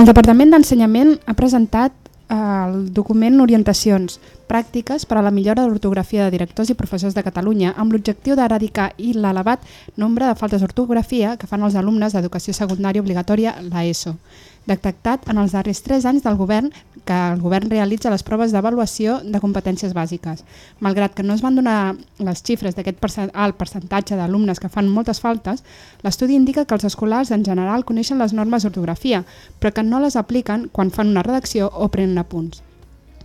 El Departament d'Ensenyament ha presentat eh, el document Orientacions pràctiques per a la millora de l'ortografia de directors i professors de Catalunya amb l'objectiu d'eradicar i l'elevat nombre de faltes d'ortografia que fan els alumnes d'educació secundària obligatòria, la ESO detectat en els darrers 3 anys del govern que el govern realitza les proves d'avaluació de competències bàsiques. Malgrat que no es van donar les xifres d'aquest percent alt percentatge d'alumnes que fan moltes faltes, l'estudi indica que els escolars en general coneixen les normes d'ortografia, però que no les apliquen quan fan una redacció o prenen apunts.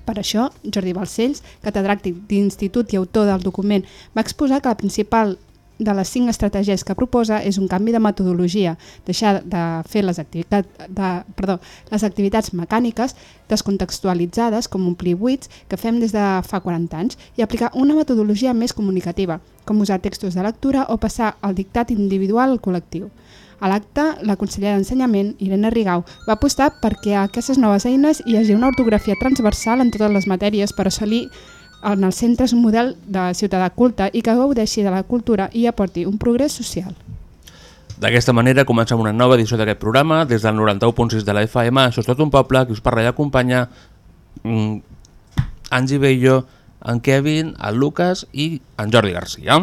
Per això, Jordi Balcells, catedràctic d'Institut i autor del document, va exposar que la principal de les cinc estratègies que proposa és un canvi de metodologia, deixar de fer les, activitat, de, perdó, les activitats mecàniques descontextualitzades com omplir buits que fem des de fa 40 anys i aplicar una metodologia més comunicativa, com usar textos de lectura o passar el dictat individual al col·lectiu. A l'acte, la consellera d'Ensenyament, Irene Rigau, va apostar perquè a aquestes noves eines hi hagi una ortografia transversal en totes les matèries per assolir en el centre és un model de ciutadà culte i que gaudeixi de la cultura i aporti un progrés social. D'aquesta manera comencem una nova edició d'aquest programa des del 91.6 de la FM. Això és tot un poble que us parla i acompanya mm, Angie Bello, en Kevin, en Lucas i en Jordi Garcia.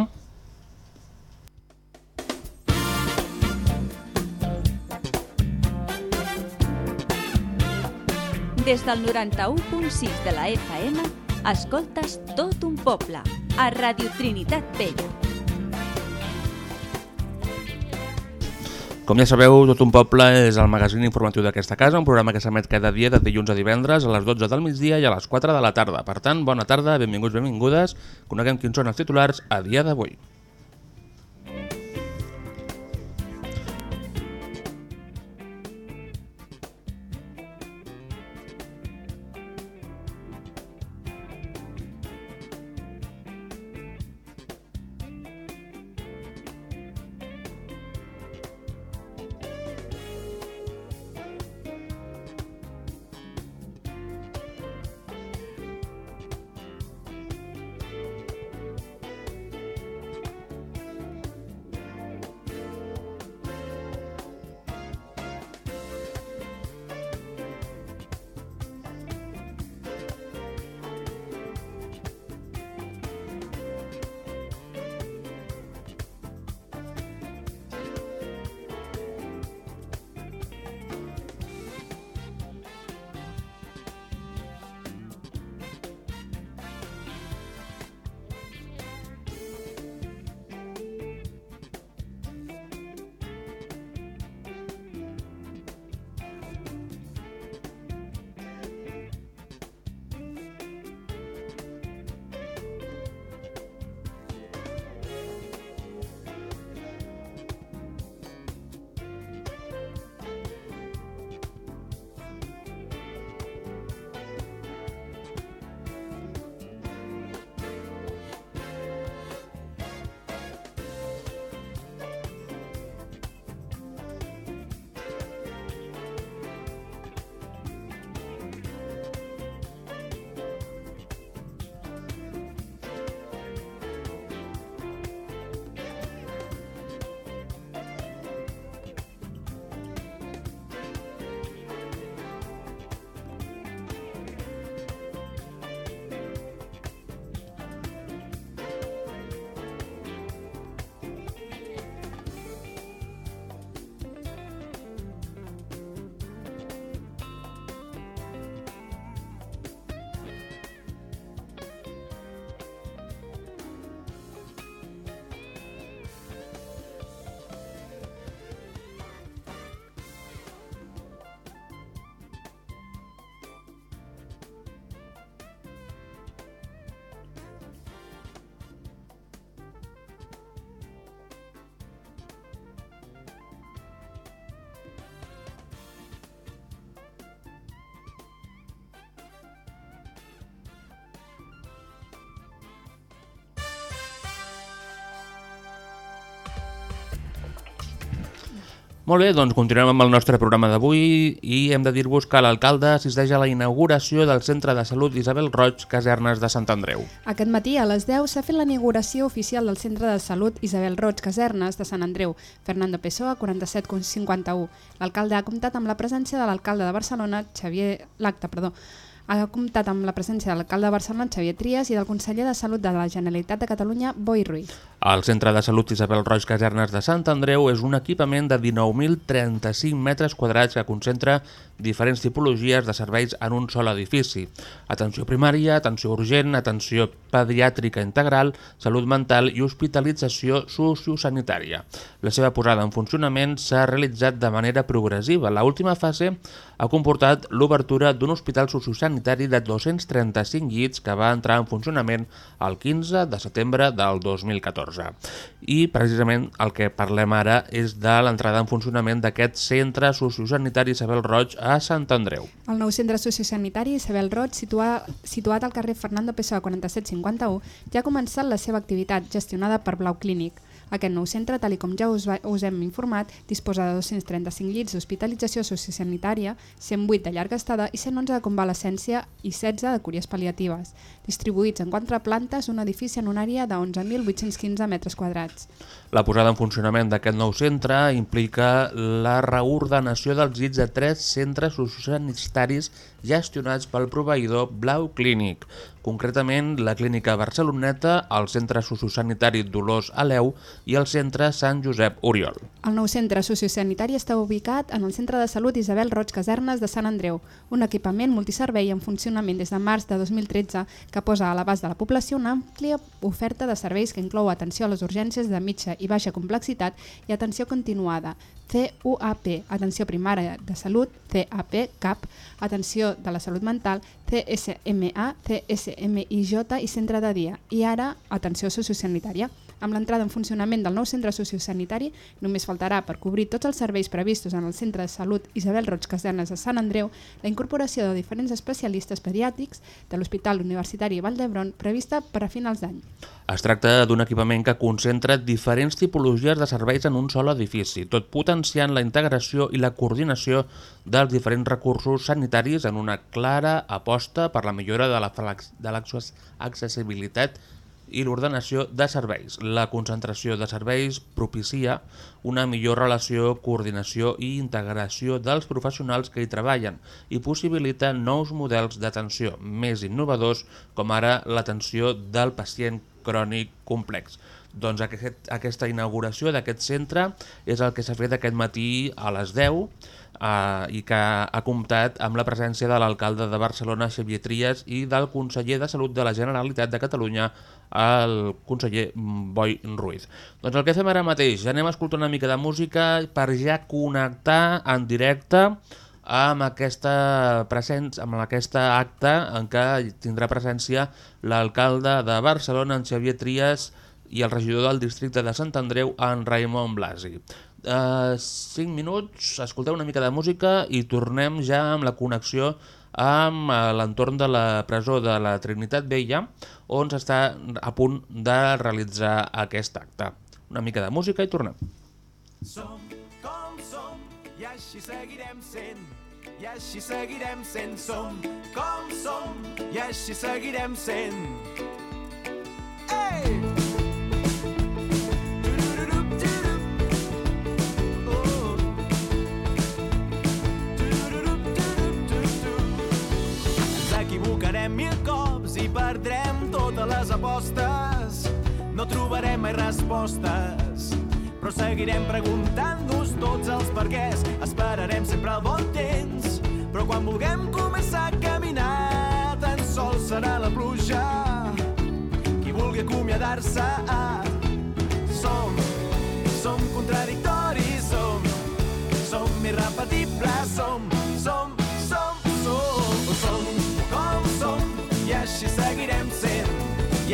Des del 91.6 de la FM Escoltes tot un poble, a Radio Trinitat Vella. Com ja sabeu, Tot un poble és el magazín informatiu d'aquesta casa, un programa que s'emet cada dia de dilluns a divendres a les 12 del migdia i a les 4 de la tarda. Per tant, bona tarda, benvinguts, benvingudes. Coneguem quins són els titulars a dia d'avui. Molt bé, doncs continuem amb el nostre programa d'avui i hem de dir-vos que l'alcalde assisteix a la inauguració del Centre de Salut Isabel Roig, Casernes de Sant Andreu. Aquest matí a les 10 s'ha fet la inauguració oficial del Centre de Salut Isabel Roig, Casernes de Sant Andreu, Fernando Pessoa, 47,51. L'alcalde ha comptat amb la presència de l'alcalde de Barcelona, Xavier... l'acte, perdó, ha comptat amb la presència de l'alcalde de Barcelona, Xavier Trias, i del conseller de Salut de la Generalitat de Catalunya, Boi Ruiz. El Centre de Salut Isabel Roig Casernes de Sant Andreu és un equipament de 19.035 metres quadrats que concentra diferents tipologies de serveis en un sol edifici. Atenció primària, atenció urgent, atenció pediàtrica integral, salut mental i hospitalització sociosanitària. La seva posada en funcionament s'ha realitzat de manera progressiva. La última fase ha comportat l'obertura d'un hospital sociosanitari de 235 llits que va entrar en funcionament el 15 de setembre del 2014. I precisament el que parlem ara és de l'entrada en funcionament d'aquest centre sociosanitari Isabel Roig a Sant Andreu. El nou centre sociosanitari Isabel Roig, situa, situat al carrer Fernando Pessoa 4751, ja ha començat la seva activitat, gestionada per Blau Clínic. Aquest nou centre, tal com ja us, va, us hem informat, disposa de 235 llits d'hospitalització sociosanitària, 108 de llarga estada i 111 de convalescència i 16 de cures paliatives, distribuïts en quatre plantes, un edifici en una àrea de 11.815 metres quadrats. La posada en funcionament d'aquest nou centre implica la reordenació dels llits de tres centres sociosanitaris gestionats pel proveïdor Blau Clínic, concretament la Clínica Barceloneta, el Centre Sociosanitari Dolors Aleu i el Centre Sant Josep Oriol. El nou centre sociosanitari està ubicat en el Centre de Salut Isabel Roig Casernes de Sant Andreu, un equipament multiservei en funcionament des de març de 2013 que posa a l'abast de la població una àmplia oferta de serveis que inclou atenció a les urgències de mitja i baixa complexitat i atenció continuada, CUAP, atenció primària de salut, CAP, CAP, atenció de la salut mental, CSMA, CSMIJ i centre de dia, i ara atenció sociosanitària. Amb l'entrada en funcionament del nou centre sociosanitari, només faltarà per cobrir tots els serveis previstos en el Centre de Salut Isabel Roig Casernes de Sant Andreu la incorporació de diferents especialistes pediàtrics de l'Hospital Universitari Vall d'Hebron prevista per a finals d'any. Es tracta d'un equipament que concentra diferents tipologies de serveis en un sol edifici, tot potenciant la integració i la coordinació dels diferents recursos sanitaris en una clara aposta per la millora de l'accessibilitat i l'ordenació de serveis. La concentració de serveis propicia una millor relació, coordinació i integració dels professionals que hi treballen i possibilita nous models d'atenció més innovadors com ara l'atenció del pacient crònic complex. Doncs aquest, aquesta inauguració d'aquest centre és el que s'ha fet aquest matí a les 10 eh, i que ha comptat amb la presència de l'alcalde de Barcelona, Xavier Trias, i del conseller de Salut de la Generalitat de Catalunya, el conseller Boi Ruiz. Doncs el que fem ara mateix, anem a escoltar una mica de música per ja connectar en directe amb aquesta presència, amb aquesta acte en què tindrà presència l'alcalde de Barcelona, en Xavier Trias, i el regidor del districte de Sant Andreu, en Raimon Blasi. Uh, 5 minuts, escolteu una mica de música i tornem ja amb la connexió amb l'entorn de la presó de la Trinitat Vella, on s'està a punt de realitzar aquest acte. Una mica de música i tornem. Som com som i així seguirem sent i així seguirem sent som com som i així seguirem sent Ei! equivocarem perdrem totes les apostes. No trobarem mai respostes, però seguirem preguntant-nos tots els perquès. Esperarem sempre el bon temps, però quan vulguem començar a caminar, tan sols serà la pluja qui vulgui acomiadar-se. Som, som contradictoris, som, som irrepetibles, som,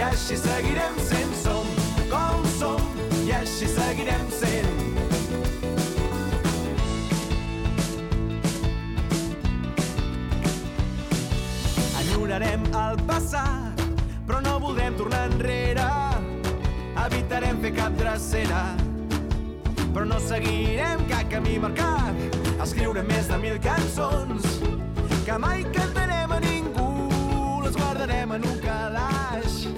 així seguirem sent, som com som, i així seguirem sent. Enyorarem el passat, però no voldrem tornar enrere, evitarem fer cap dracera, però no seguirem cap camí marcat. Escriure més de mil cançons que mai cantarem a ningú, les guardarem en un calaix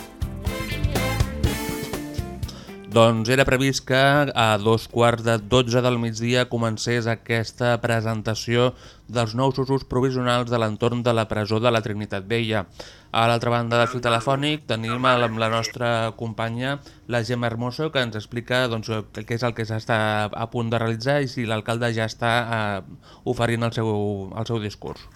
Doncs era previst que a dos quarts de 12 del migdia comencés aquesta presentació dels nous usos provisionals de l'entorn de la presó de la Trinitat Vella. A l'altra banda del fil telefònic tenim amb la nostra companya, la Gemma Hermoso, que ens explica doncs, què és el que s'està a punt de realitzar i si l'alcalde ja està eh, oferint el seu, el seu discurs.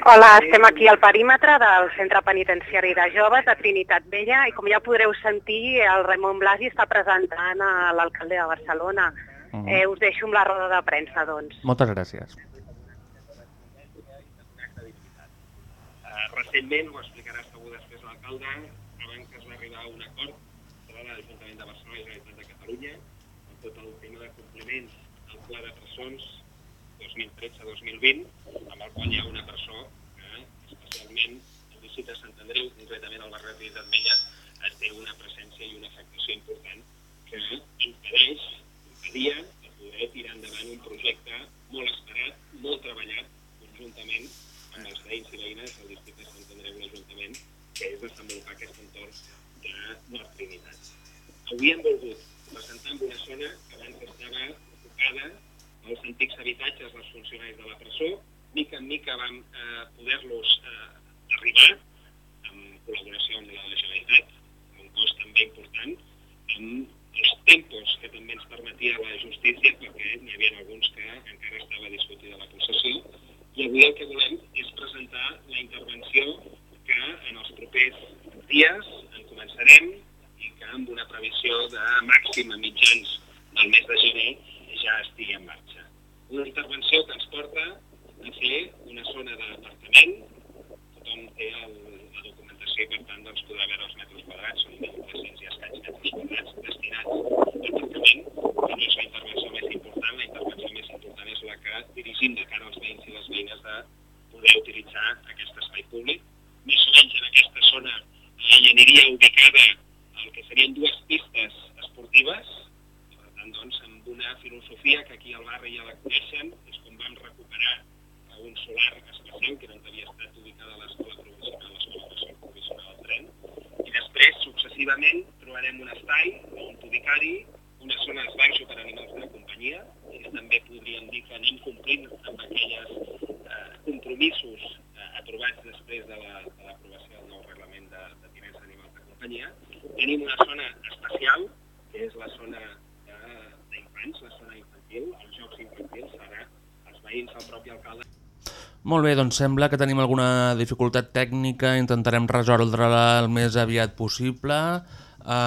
Hola, estem aquí al perímetre del Centre Penitenciari de Joves de Trinitat Vella i com ja podreu sentir, el Ramon Blasi està presentant a l'alcalde de Barcelona. Uh -huh. eh, us deixo amb la roda de premsa, doncs. Moltes gràcies. Uh, recentment, ho explicarà segur després l'alcalde, abans que es va arribar a un acord entre l'Ajuntament de Barcelona i la Generalitat de Catalunya en tot el tema de compliments al Pla de Presons 2013-2020, amb el qual hi ha una presó que, especialment en visita a Sant Andreu, concretament al barri de Trinitat Vella, té una presència i una afectació important que impedeix, impedia de poder tirar endavant un projecte molt esperat, molt treballat, conjuntament amb els veïns i veïnes del districte de Sant Andreu i l'Ajuntament, que és desenvolupar aquest entorn de Nord Trinitat. Avui hem volgut presentar en una zona que abans estava ocupada els antics habitatges dels funcionaris de la presó, mica en mica vam eh, poder-los eh, arribar, en col·laboració amb la Generalitat, un cost també important, amb els tempos que també ens permetia la justícia, perquè n'hi havia alguns que encara estava discutida la concessió, i avui el que volem és presentar la intervenció que en els propers dies en començarem i que amb una previsió de màxim a mitjans del mes de gener ja estigui en marxa. Una intervenció que ens porta a fer una zona d'apartament, tothom té el, la documentació i per tant doncs, podrà veure els metres quadrats, són 1.300 i escaig metres quadrats destinats a aparcament, però no és la intervenció més important, la intervenció més important és la que dirigim de cara als veïns i les veïnes de poder utilitzar aquest espai públic. Més o menys en aquesta zona eh, hi aniria ubicada el que serien dues pistes esportives, tant, doncs, amb una filosofia que aquí al barri ja la coneixen, és com vam recuperar un solar especial que no havia estat ubicada a l'escola provisional, l'escola provisional del tren, i després, successivament, trobarem un espai, un ubicari, una zona d'esbarjo per a animals de companyia, i que també podríem dir que anem complint amb aquells eh, compromisos eh, aprovats després de l'aprovació la, de del nou reglament de, de tinents d'animals de companyia. Tenim una zona especial, que és la zona d'infants, la zona infantil, els jocs infantils, ara els veïns, el propi alcalde... Molt bé, doncs sembla que tenim alguna dificultat tècnica, intentarem resoldre-la el més aviat possible, a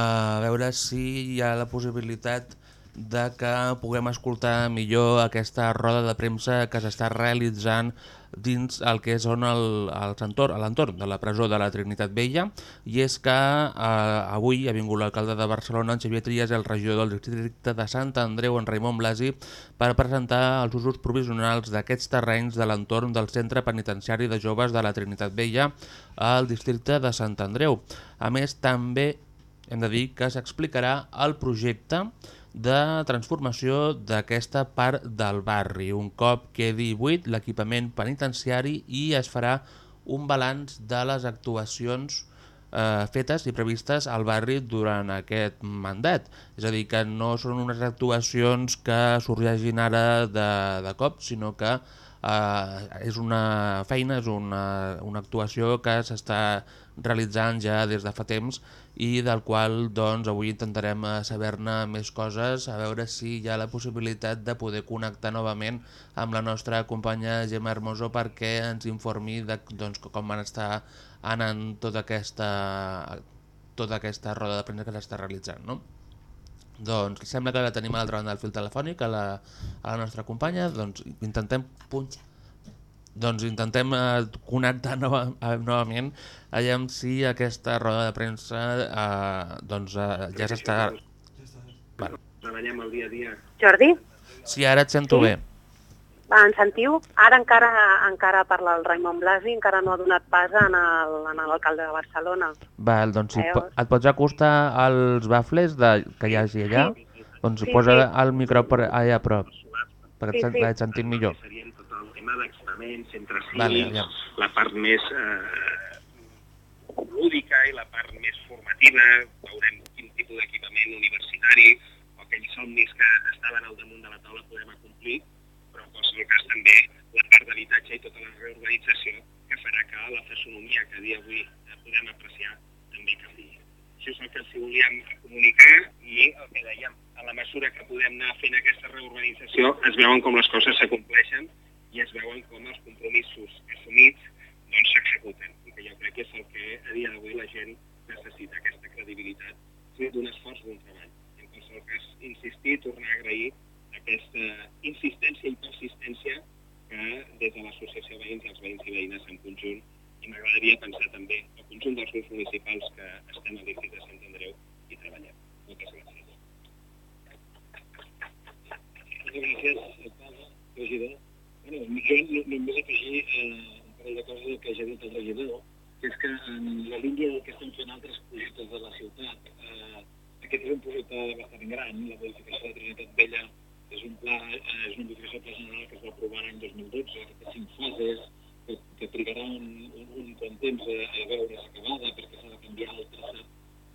veure si hi ha la possibilitat de que puguem escoltar millor aquesta roda de premsa que s'està realitzant dins el que són l'entorn de la presó de la Trinitat Vella i és que eh, avui ha vingut l'alcalde de Barcelona, en Xavier Trias, el regidor del districte de Sant Andreu, en Raimon Blasi, per presentar els usos provisionals d'aquests terrenys de l'entorn del centre penitenciari de joves de la Trinitat Vella al districte de Sant Andreu. A més, també hem de dir que s'explicarà el projecte de transformació d'aquesta part del barri. Un cop quedi buit l'equipament penitenciari i es farà un balanç de les actuacions eh, fetes i previstes al barri durant aquest mandat. És a dir, que no són unes actuacions que sorgeixin ara de, de cop, sinó que eh, és una feina, és una, una actuació que s'està realitzant ja des de fa temps i del qual doncs, avui intentarem eh, saber-ne més coses, a veure si hi ha la possibilitat de poder connectar novament amb la nostra companya Gemma Hermoso perquè ens informi de doncs, com van estar anant tota aquesta, tota aquesta roda de premsa que s'està realitzant. No? Doncs sembla que la tenim a l'altra banda del fil telefònic, a la, a la nostra companya, doncs intentem punxar. Doncs intentem eh, connectar nova, eh, novament, aviam si aquesta roda de premsa eh, doncs, eh, ja s'està... Bueno, Treballem el dia a dia. Jordi? sí, ara et sento Sí? bé. Va, ens sentiu? Ara encara encara parla el Raimon Blasi, encara no ha donat pas en l'alcalde de Barcelona. Val, doncs si Veus? et pots acostar als bafles de, que hi hagi allà, doncs Sí, posa sí. el micro per allà a prop, perquè Sí, et, sí. et sentim millor. El tema d'experiments entre sí, Vale, aviam. la part més eh, lúdica i la part més formativa, veurem quin tipus d'equipament universitari o aquells somnis que estaven al damunt de la taula podem acomplir, però en qualsevol cas també la part d'habitatge i tota la reorganització que farà que la fesonomia que a dia d'avui eh, podem apreciar també canvi. Això és el que els volíem comunicar i el que dèiem, a la mesura que podem anar fent aquesta reorganització es veuen com les coses s'acompleixen i es veuen com els compromisos assumits doncs s'executen i que jo crec que és el que a dia d'avui la gent necessita, aquesta credibilitat fruit d'un esforç d'un treball. En qualsevol cas, insistir, tornar a agrair aquesta insistència i persistència que des de l'associació veïns i els veïns i veïnes en conjunt i m'agradaria pensar també el conjunt dels grups municipals que estem a l'edifici de Sant Andreu i treballem. Moltes gràcies. Moltes gràcies, regidor. Bueno, jo no- només afegir eh, un parell de coses del que ja ha dit el regidor, que és que en la línia del que estem fent altres projectes de la ciutat, eh, aquest és un projecte bastant gran, la modificació de Trinitat Vella és un pla, eh, és una modificació de pla general que es va aprovar l'any 2012, que té cinc fases, que, que trigarà un, un, un bon temps a, a veure's acabada perquè s'ha de canviar el traçat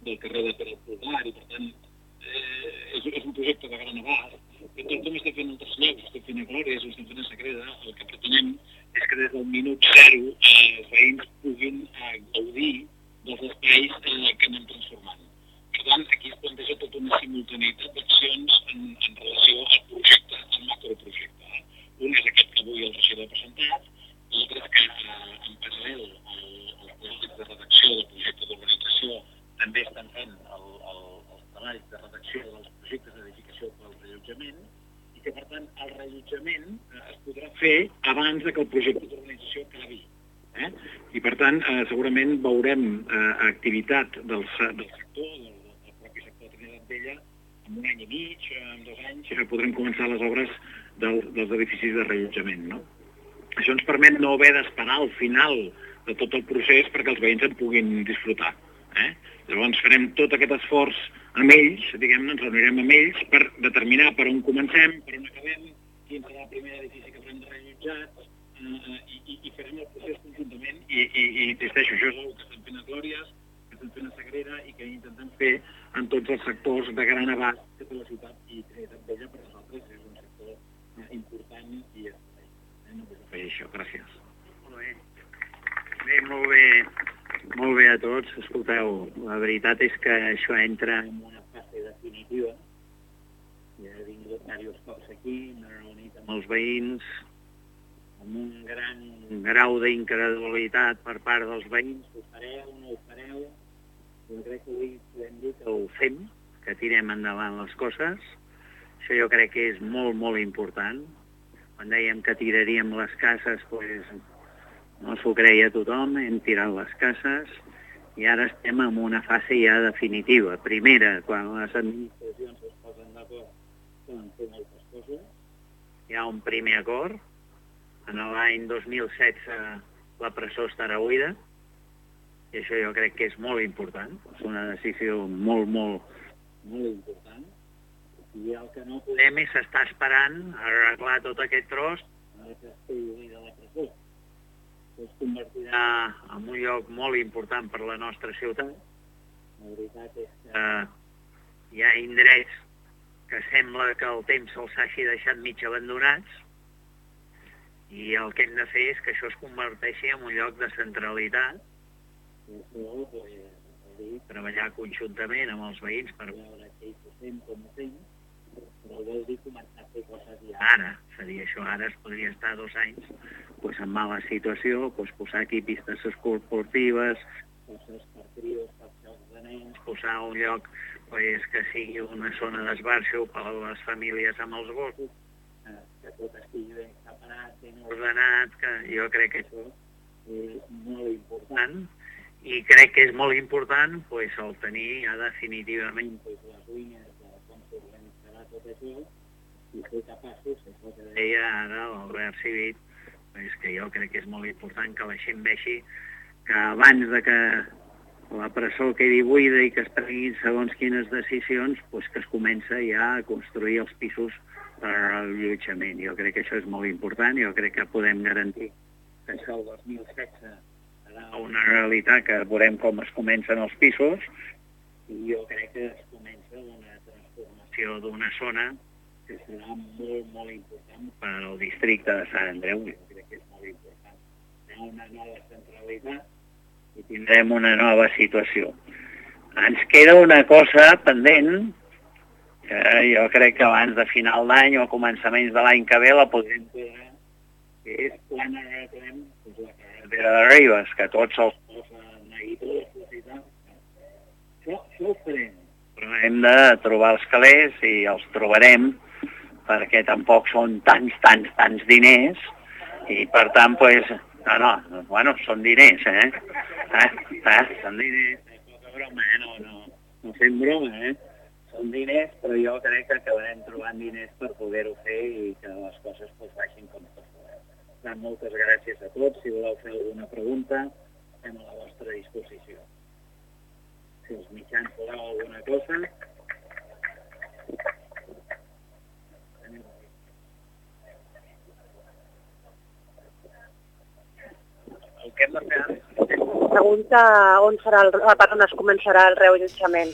del carrer de Pere Pulgar i per tant eh, és, és un projecte de gran abast que tot com estem fent altres llocs, estem fent a Glòries, estem fent a el que pretenem és que des del minut zero eh, els veïns puguin eh, gaudir dels espais eh, que anem transformant. Per tant, aquí es planteja tota una simultaneïtat d'accions en, en relació al projecte, al macroprojecte. Eh? Un és aquest que avui el regidor ha presentat, l'altre és que eh, en paral·lel al, al projecte de redacció del projecte d'urbanització també estan fent el, el, els treballs de redacció dels projectes d'edificació pel rellotjament i que, per tant, el rellotjament eh, es podrà fer abans que el projecte d'urbanització acabi. Eh? I, per tant, eh, segurament veurem eh, activitat del, del sector, del, del propi sector de Trinitat Vella, en un any i mig, eh, en dos anys, eh, podrem començar les obres del, dels edificis de rellotjament. No? Això ens permet no haver d'esperar al final de tot el procés perquè els veïns en puguin disfrutar. Eh? Llavors farem tot aquest esforç amb ells, diguem-ne, ens reunirem amb ells per determinar per on comencem, per on acabem, quin serà el primer edifici de rellotjat, eh, i, i, i farem el procés conjuntament i, i, i insisteixo, això és una que estem fent a Glòries, que estem fent a Sagrera i que intentem fer en tots els sectors de gran abast que té la ciutat i Trinitat Vella per nosaltres és un sector eh, important i estratègic. Eh? No vull això, gràcies. Molt bé. Bé, molt bé, molt bé a tots. Escolteu, la veritat és que això entra en una fase definitiva. Ja he vingut diversos cops aquí, m'he els veïns, amb un gran grau d'incredulitat per part dels veïns. Ho fareu, no ho fareu? Jo crec que avui podem dir que ho fem, que tirem endavant les coses. Això jo crec que és molt, molt important. Quan dèiem que tiraríem les cases, doncs, no s'ho creia tothom, hem tirat les cases i ara estem en una fase ja definitiva. Primera, quan les administracions es posen d'acord, poden fer moltes coses. Hi ha un primer acord. En l'any 2016 la presó estarà buida i això jo crec que és molt important. És una decisió molt, molt, molt important. I el que no podem és estar esperant arreglar tot aquest tros que buida la presó es convertirà en un lloc molt important per la nostra ciutat. La veritat és que hi ha indrets que sembla que el temps se'ls hagi deixat mig abandonats i el que hem de fer és que això es converteixi en un lloc de centralitat treballar conjuntament amb els veïns per veure què hi posem, com ho fem, però vol dir començar a fer coses ja ara. És a dir, això ara es podria estar dos anys pues, en mala situació, pues, posar aquí pistes esportives, coses per trios, per jocs de nens, posar un lloc pues, que sigui una zona d'esbarxo per a les famílies amb els gossos, eh, que tot estigui ben separat, ben ordenat, que jo crec que això és molt important i crec que és molt important pues, el tenir ja definitivament pues, les línies de com s'organitzarà tot això i ser capaços, el que deia ara l'Albert Civit, pues, que jo crec que és molt important que la gent vegi que abans de que la presó quedi buida i que es prenguin segons quines decisions, pues, que es comença ja a construir els pisos per al allotjament. Jo crec que això és molt important, jo crec que podem garantir que això el 2016 serà una realitat que veurem com es comencen els pisos i jo crec que es comença una transformació d'una zona que serà molt, molt important per al districte de Sant Andreu. Jo crec que és molt important. Hi ha una nova centralitat i tindrem una nova situació. Ens queda una cosa pendent, que jo crec que abans de final d'any o començaments de l'any que ve la podrem posar, que és quan arreglarem doncs, la carretera de Ribes, que tots els posen neguitosos i tal. Això, ho farem. Però hem de trobar els calés i els trobarem perquè tampoc són tants, tants, tants diners i per tant, pues, no, no, bueno, són diners, eh? eh? eh? Són diners, poca broma, eh? No, no, no fem broma, eh? Són diners, però jo crec que acabarem trobant diners per poder-ho fer i que les coses pues, vagin com tot. Per tant, moltes gràcies a tots. Si voleu fer alguna pregunta, estem a la vostra disposició. Si els mitjans voleu alguna cosa... El que hem de fer ara Pregunta on serà el, per on es començarà el reallotjament.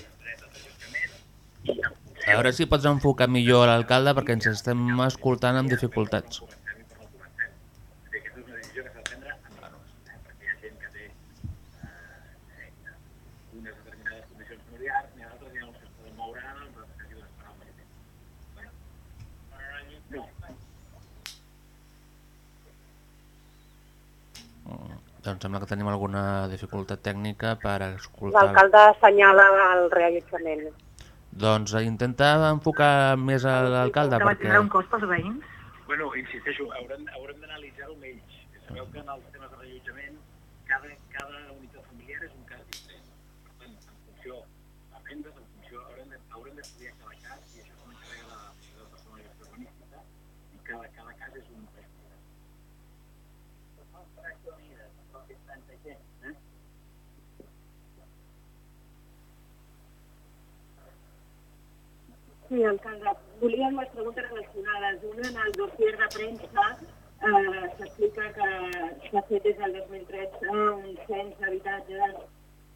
A veure si pots enfocar millor l'alcalde perquè ens estem escoltant amb dificultats. Aquesta és una decisió que s'ha de prendre en menors, eh? perquè hi ha gent que té eh, unes determinades condicions familiars, n'hi ha d'altres que no es poden moure, altres que hagin d'esperar un mes. No, Mm, Doncs sembla que tenim alguna dificultat tècnica per escoltar... L'alcalde assenyala el reallotjament. Doncs intenta enfocar més a l'alcalde Que va perquè... tindre un cost als veïns? Bueno, insisteixo, haurem, haurem d'analitzar-ho amb ells. Sabeu que en els temes de reallotjament cada, cada unitat familiar és un cas diferent. Per tant, en funció de rendes, en funció... Haurem de- haurem d'estudiar cada cas i això s'encarrega la Societat de Personalitat Urbanística i cada, cada cas és un cas diferent. eh? Sí, alcalde. Volíem les preguntes relacionades. Una, en el dossier de premsa eh, s'explica que s'ha fet des del 2013 un cens d'habitatges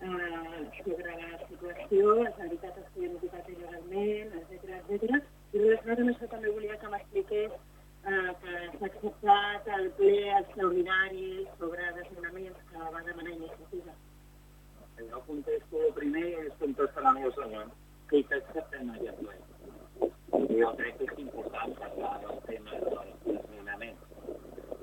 eh, sobre la situació, els habitatges que hi han ocupat il·legalment, etc etc. I relacionat amb això també volia que m'expliqués eh, que s'ha acceptat el ple extraordinari sobre desnonaments que va demanar iniciativa. Jo contesto el primer i es contestarà el segon. Sí, que acceptem aquest ple. Jo crec que és important parlar del tema dels desnonaments.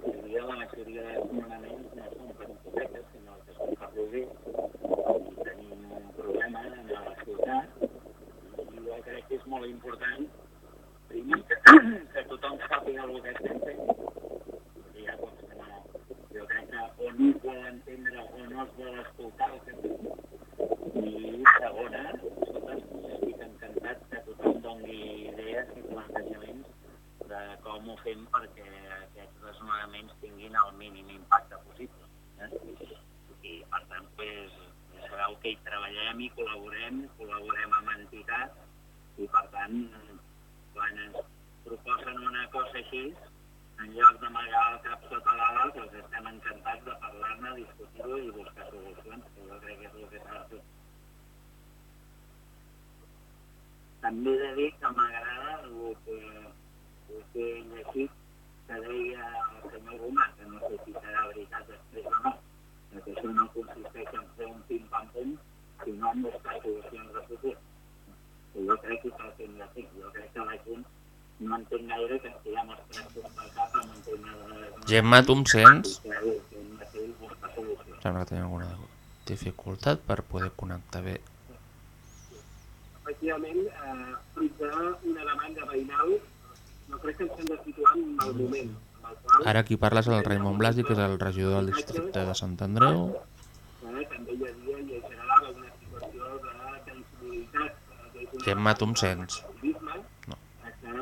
Hoy dia la majoria de desnonaments no són per hipoteques, sinó que són per lloguer. I tenim un problema en la ciutat i jo crec que és molt important primer que, tothom sàpiga el que estem fent i ja doncs no, jo crec que o no es vol entendre o no es vol escoltar el que fem i segona, dongui idees i plantejaments de com ho fem perquè aquests desnonaments tinguin el mínim impacte possible. Eh? I per tant, pues, ja sabeu que hi treballem i col·laborem, col·laborem amb entitats i per tant, quan ens proposen una cosa així, en lloc d'amagar el cap sota l'ala, doncs estem encantats de parlar-ne, discutir-ho i buscar solucions, que jo crec que és el que s'ha de fer. També he de dir que m'agrada el que, el que he llegit que deia el senyor Gomà, que no sé si serà veritat després o no, que això no consisteix en fer un pim-pam-pum, sinó en buscar solucions de futur. I jo crec que és el que hem de fer. Jo crec que la gent no entenc gaire que estiguem els tractos pel cap amb un tema de... Gemma, tu em sents? Sembla que tenim alguna dificultat per poder connectar bé. Efectivament, eh, fruit d'una demanda veïnal jo crec que ens hem de situar en el moment en el qual Ara qui parla és el Raimon Blasi, que és el regidor del districte de Sant Andreu. eh, també hi havia i es generava una situació de d'una Gemma, tu em sents? activisme, No. eh, que a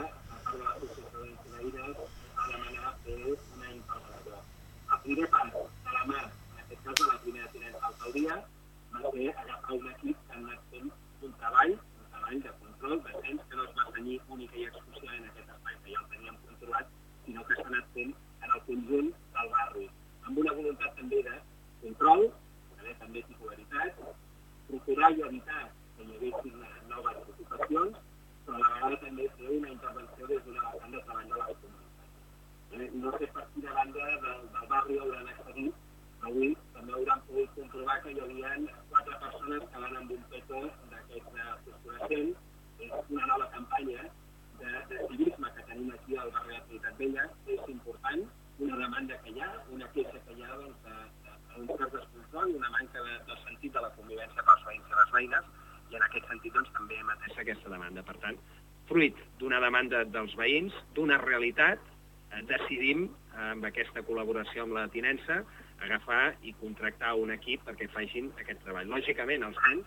part de l'associació d'incineradores va demanar fer una intervenció. El primer pas de la mà, en aquest cas de la primera tinença d'alcaldia, va ser agafar un equip que ha anat fent un treball, un treball de control, de cens, que no es va cenyir única i exclusivament en aquest espai que ja el teníem controlat, sinó que s'ha anat fent en el conjunt del barri, amb una voluntat també de control, d'haver també titularitat, procurar i evitar que hi haguessin eh, noves ocupacions, però a la vegada també fer una intervenció des d'una vessant de treball de la comunitat. Eh, no sé per quina banda del, del barri hauran accedit, avui també hauran pogut comprovar que hi havia quatre persones que van amb un petó d'aquest eh, fosforescent. És una nova campanya de, de civisme que tenim aquí al barri de Trinitat Vella, és important, una demanda que hi ha, una queixa que hi ha doncs, de, de, d'un cert descontrol i una manca de, de sentit de la convivència pels veïns i les veïnes, i en aquest sentit doncs, també hem atès aquesta demanda. Per tant, fruit d'una demanda dels veïns, d'una realitat, eh, decidim, eh, amb aquesta col·laboració amb la tinença, agafar i contractar un equip perquè facin aquest treball. Lògicament, els nens,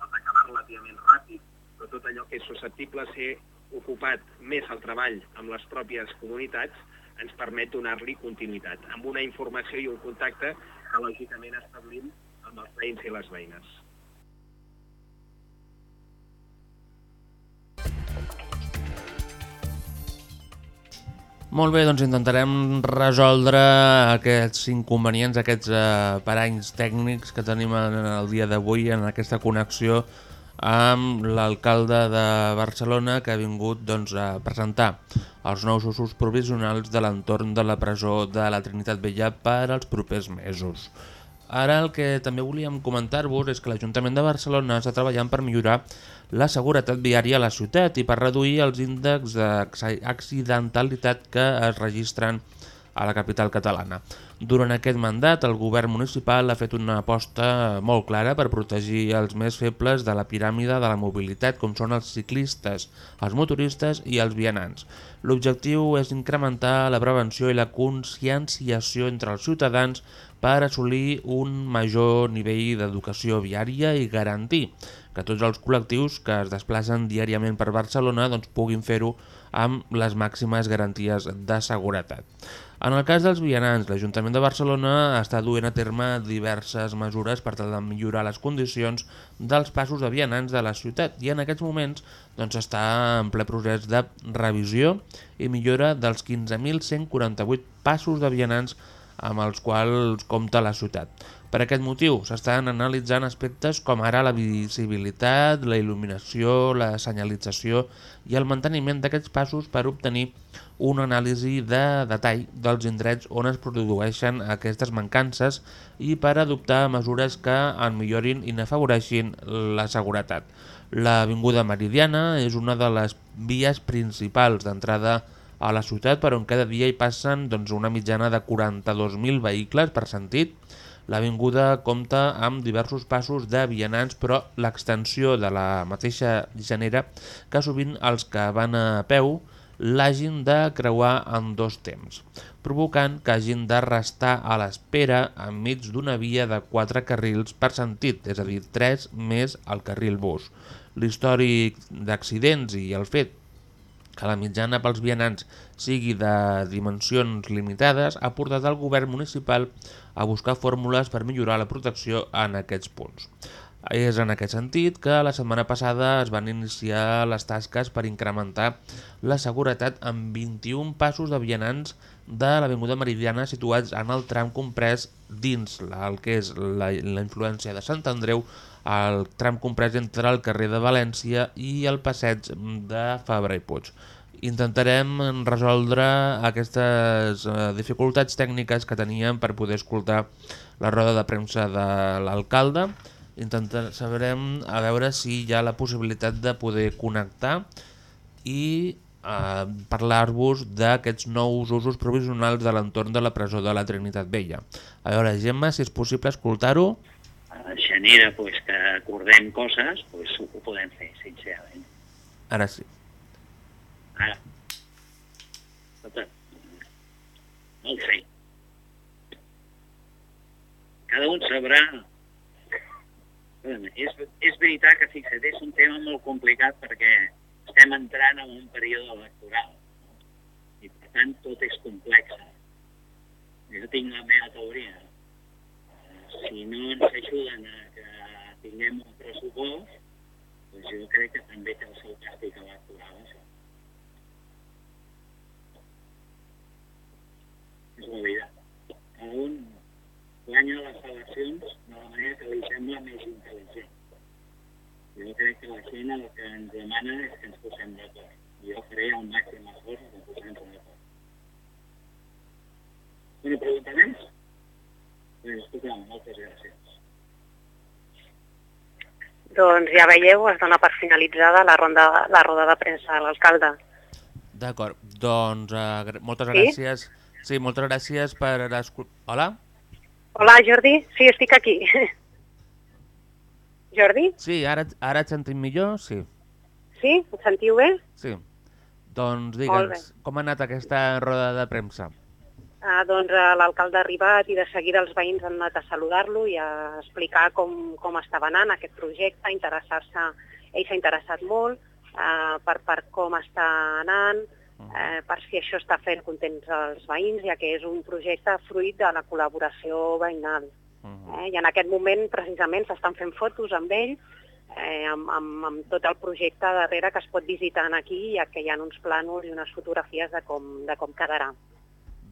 acabar relativament ràpid, però tot allò que és susceptible a ser ocupat més al treball amb les pròpies comunitats ens permet donar-li continuïtat, amb una informació i un contacte que lògicament establim amb els veïns i les veïnes. Molt bé, doncs intentarem resoldre aquests inconvenients, aquests eh, paranys tècnics que tenim en el dia d'avui en aquesta connexió amb l'alcalde de Barcelona que ha vingut doncs, a presentar els nous usos provisionals de l'entorn de la presó de la Trinitat Vella per als propers mesos. Ara el que també volíem comentar-vos és que l'Ajuntament de Barcelona està treballant per millorar la seguretat viària a la ciutat i per reduir els índexs d'accidentalitat que es registren a la capital catalana. Durant aquest mandat, el govern municipal ha fet una aposta molt clara per protegir els més febles de la piràmide de la mobilitat, com són els ciclistes, els motoristes i els vianants. L'objectiu és incrementar la prevenció i la conscienciació entre els ciutadans per assolir un major nivell d'educació viària i garantir que tots els col·lectius que es desplacen diàriament per Barcelona doncs, puguin fer-ho amb les màximes garanties de seguretat. En el cas dels vianants, l'Ajuntament de Barcelona està duent a terme diverses mesures per tal de millorar les condicions dels passos de vianants de la ciutat i en aquests moments doncs, està en ple procés de revisió i millora dels 15.148 passos de vianants amb els quals compta la ciutat. Per aquest motiu s'estan analitzant aspectes com ara la visibilitat, la il·luminació, la senyalització i el manteniment d'aquests passos per obtenir una anàlisi de detall dels indrets on es produeixen aquestes mancances i per adoptar mesures que en millorin i n'afavoreixin la seguretat. L'Avinguda Meridiana és una de les vies principals d'entrada a la ciutat per on cada dia hi passen doncs, una mitjana de 42.000 vehicles per sentit. L'avinguda compta amb diversos passos de vianants, però l'extensió de la mateixa genera que sovint els que van a peu l'hagin de creuar en dos temps, provocant que hagin de restar a l'espera enmig d'una via de quatre carrils per sentit, és a dir, tres més el carril bus. L'històric d'accidents i el fet que la mitjana pels vianants sigui de dimensions limitades ha portat el govern municipal a buscar fórmules per millorar la protecció en aquests punts. És en aquest sentit que la setmana passada es van iniciar les tasques per incrementar la seguretat amb 21 passos de vianants de l'Avinguda Meridiana situats en el tram comprès dins el que és la, la influència de Sant Andreu, el tram comprès entre el carrer de València i el passeig de Fabra i Puig. Intentarem resoldre aquestes eh, dificultats tècniques que teníem per poder escoltar la roda de premsa de l'alcalde. Intentar, sabrem a veure si hi ha la possibilitat de poder connectar i eh, parlar-vos d'aquests nous usos provisionals de l'entorn de la presó de la Trinitat Vella. A veure, Gemma, si és possible escoltar-ho. Eh, genera pues, que acordem coses, pues, ho podem fer, sincerament. Ara sí. Ara, No ho sé. Cada un sabrà... És, és veritat que, fixa't, és un tema molt complicat perquè estem entrant en un període electoral i, per tant, tot és complex. Jo tinc la meva teoria. Eh, Si no ens ajuden a que tinguem un pressupost, doncs jo crec que també té el seu càstig electoral, això. És la vida. Cada un guanya les eleccions de la manera que li sembla més intel·ligent. Jo crec que la gent el que ens demana és que ens posem d'acord. Jo faré el màxim esforç de posar-nos d'acord. Una pregunta més? Bé, escolta'm, moltes gràcies. Doncs ja veieu, es dona per finalitzada la, ronda, la roda de premsa de l'alcalde. D'acord, doncs uh, gr- moltes Sí? gràcies. Sí, moltes gràcies per. Hola? Hola, Jordi? Sí, estic aquí. Jordi? Sí, ara, ara et sentim millor? Sí. Sí? Em sentiu bé? Sí. Doncs digue'ns, com ha anat aquesta roda de premsa? Ah, doncs eh, l'alcalde ha arribat i de seguida els veïns han anat a saludar-lo i a explicar com, com estava anant aquest projecte, interessar-se, ell s'ha interessat molt eh, per, per com està anant, eh, per si això està fent contents els veïns, ja que és un projecte fruit de la col·laboració veïnal. Eh? I en aquest moment precisament s'estan fent fotos amb ell, eh, amb, amb, amb tot el projecte darrere que es pot visitar aquí, ja que hi ha uns plànols i unes fotografies de com, de com quedarà.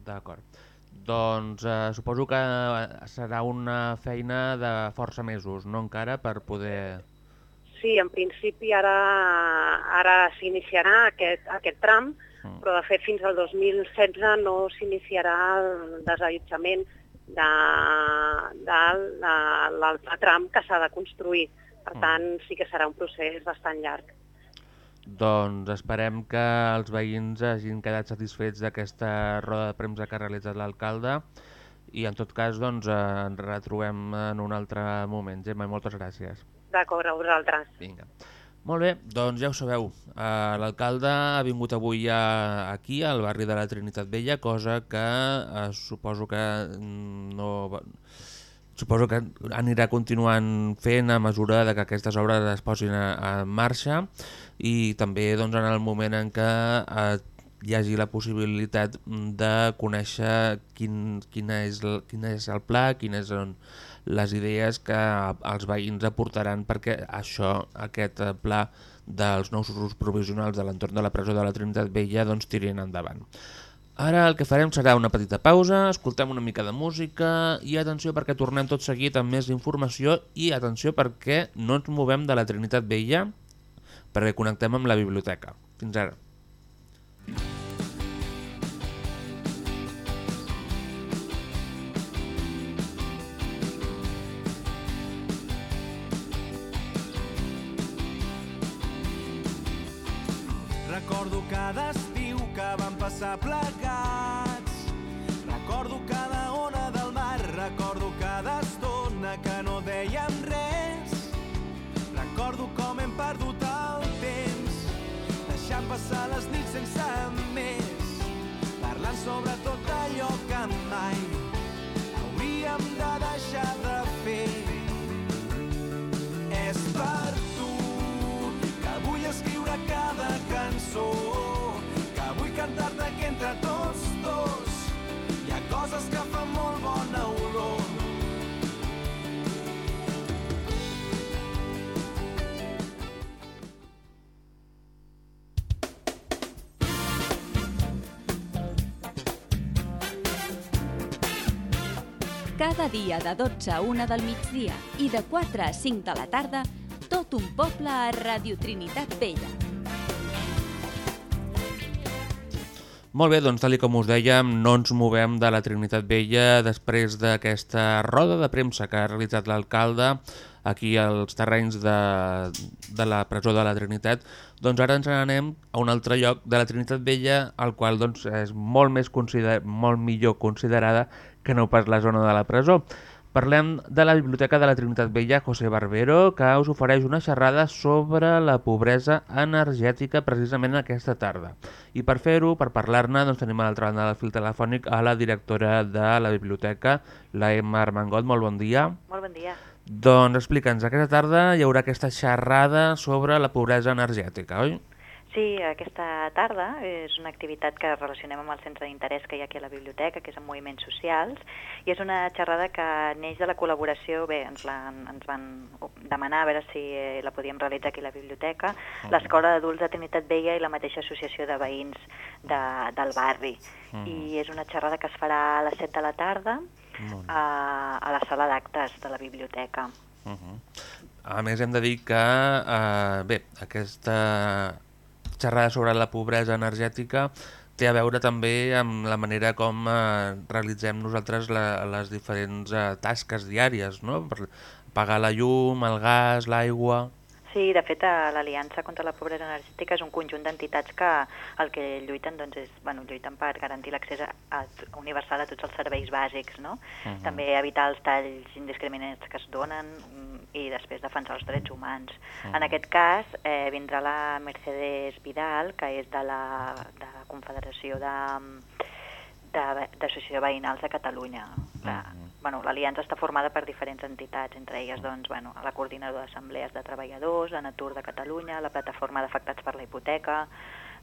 D'acord. Doncs eh, suposo que serà una feina de força mesos, no encara, per poder... Sí, en principi ara, ara s'iniciarà aquest, aquest tram, Mm. Però de fet fins al 2016 no s'iniciarà el desallotjament de, de, de l'altre tram que s'ha de construir. Per Mm. tant, sí que serà un procés bastant llarg. Doncs esperem que els veïns hagin quedat satisfets d'aquesta roda de premsa que ha realitzat l'alcalde i en tot cas doncs, eh, ens retrobem en un altre moment. Gemma, moltes gràcies. D'acord, a vosaltres. Vinga. Molt bé, doncs ja ho sabeu, eh, l'alcalde ha vingut avui a, aquí, al barri de la Trinitat Vella, cosa que eh, suposo que mm, no... Suposo que anirà continuant fent a mesura de que aquestes obres es posin en marxa i també doncs, en el moment en què eh, hi hagi la possibilitat de conèixer quin, quina és quin és el pla, quines són les idees que els veïns aportaran perquè això, aquest eh, pla dels nous usos provisionals de l'entorn de la presó de la Trinitat Vella doncs tirin endavant. Ara el que farem serà una petita pausa, escoltem una mica de música i atenció perquè tornem tot seguit amb més informació i atenció perquè no ens movem de la Trinitat Vella perquè connectem amb la biblioteca. Fins ara. Recordo cada estiu que vam passar plegats. Recordo cada ona del mar, recordo cada estona que no dèiem res. Recordo com hem perdut el temps, deixant passar les nits sense més, parlant sobre tot allò que mai hauríem de deixar de fer. És per entre tots dos hi ha coses que fan molt bona olor. Cada dia de 12 a 1 del migdia i de 4 a 5 de la tarda, tot un poble a Radio Trinitat Vella. Molt bé, doncs tal com us dèiem, no ens movem de la Trinitat Vella després d'aquesta roda de premsa que ha realitzat l'alcalde aquí als terrenys de, de la presó de la Trinitat. Doncs ara ens n'anem a un altre lloc de la Trinitat Vella, el qual doncs, és molt, més consider molt millor considerada que no pas la zona de la presó. Parlem de la Biblioteca de la Trinitat Vella José Barbero, que us ofereix una xerrada sobre la pobresa energètica precisament aquesta tarda. I per fer-ho, per parlar-ne, doncs, tenim a l'altra banda del fil telefònic a la directora de la biblioteca, la Emma Armangot. Molt bon dia. Molt bon dia. Doncs explica'ns, aquesta tarda hi haurà aquesta xerrada sobre la pobresa energètica, oi? Sí, aquesta tarda és una activitat que relacionem amb el centre d'interès que hi ha aquí a la biblioteca, que és en moviments socials, i és una xerrada que neix de la col·laboració, bé, ens, la, ens van demanar a veure si eh, la podíem realitzar aquí a la biblioteca, l'Escola d'Adults de Trinitat Vella i la mateixa associació de veïns de, del barri. I és una xerrada que es farà a les 7 de la tarda a, a la sala d'actes de la biblioteca. Uh -huh. A més, hem de dir que, eh, bé, aquesta xerrada sobre la pobresa energètica té a veure també amb la manera com eh, realitzem nosaltres la, les diferents eh, tasques diàries, no? Per pagar la llum, el gas, l'aigua... Sí, de fet, a l'Aliança contra la Pobresa Energètica és un conjunt d'entitats que el que lluiten doncs, és, bueno, lluiten per garantir l'accés universal a tots els serveis bàsics, no? Mhm. També evitar els talls indiscriminats que es donen mm, i després defensar els drets humans. En aquest cas, eh, vindrà la Mercedes Vidal, que és de la, de la Confederació de de- d'Associació Veïnals de Catalunya. La, bueno, L'aliança està formada per diferents entitats, entre elles doncs, bueno, la Coordinadora d'Assemblees de Treballadors, en Atur de Catalunya, la Plataforma d'Afectats per la Hipoteca,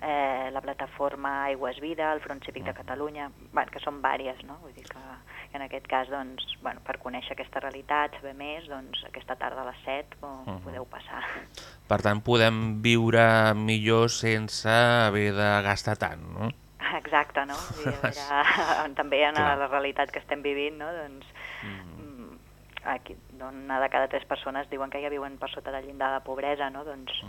eh, la Plataforma Aigües Vida, el Front Cívic de Catalunya, bueno, que són vàries, no? Vull dir que en aquest cas, doncs, bueno, per conèixer aquesta realitat, saber més, doncs, aquesta tarda a les 7 po- Mhm. podeu passar. Per tant, podem viure millor sense haver de gastar tant, no? Exacte, no? Dir, a veure, també en Clar. la realitat que estem vivint, no? Doncs, mm. aquí, doncs, una de cada tres persones diuen que ja viuen per sota del llindar de pobresa, no? Doncs,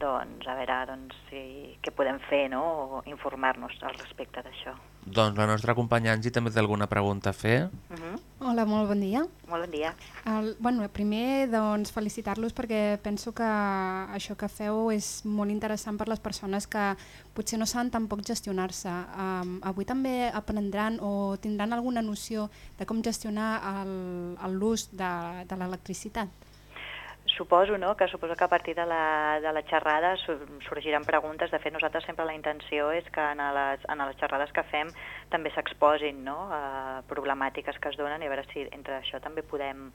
doncs a veure doncs, si, què podem fer, no? O informar-nos al respecte d'això. Doncs la nostra companya Angie també té alguna pregunta a fer. Uh -huh. Hola, molt bon dia. Molt bon dia. El, bueno, primer, doncs, felicitar-los perquè penso que això que feu és molt interessant per les persones que potser no saben tampoc gestionar-se. Um, avui també aprendran o tindran alguna noció de com gestionar l'ús de, de l'electricitat. Suposo, no?, que suposo que a partir de la, de la xerrada sorgiran preguntes. De fet, nosaltres sempre la intenció és que en les, en les xerrades que fem també s'exposin no? a problemàtiques que es donen i a veure si entre això també podem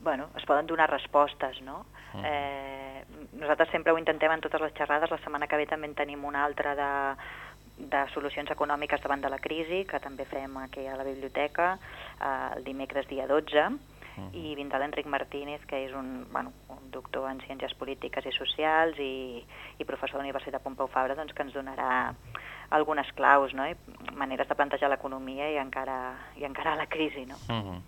bueno, es poden donar respostes, no? Mhm. Eh, nosaltres sempre ho intentem en totes les xerrades, la setmana que ve també en tenim una altra de, de solucions econòmiques davant de la crisi, que també fem aquí a la biblioteca, eh, el dimecres dia 12, i vindrà l'Enric Martínez, que és un, bueno, un doctor en Ciències Polítiques i Socials i, i professor de la Universitat Pompeu Fabra, doncs, que ens donarà algunes claus, no? I maneres de plantejar l'economia i encara, i encara la crisi. No? Uh -huh.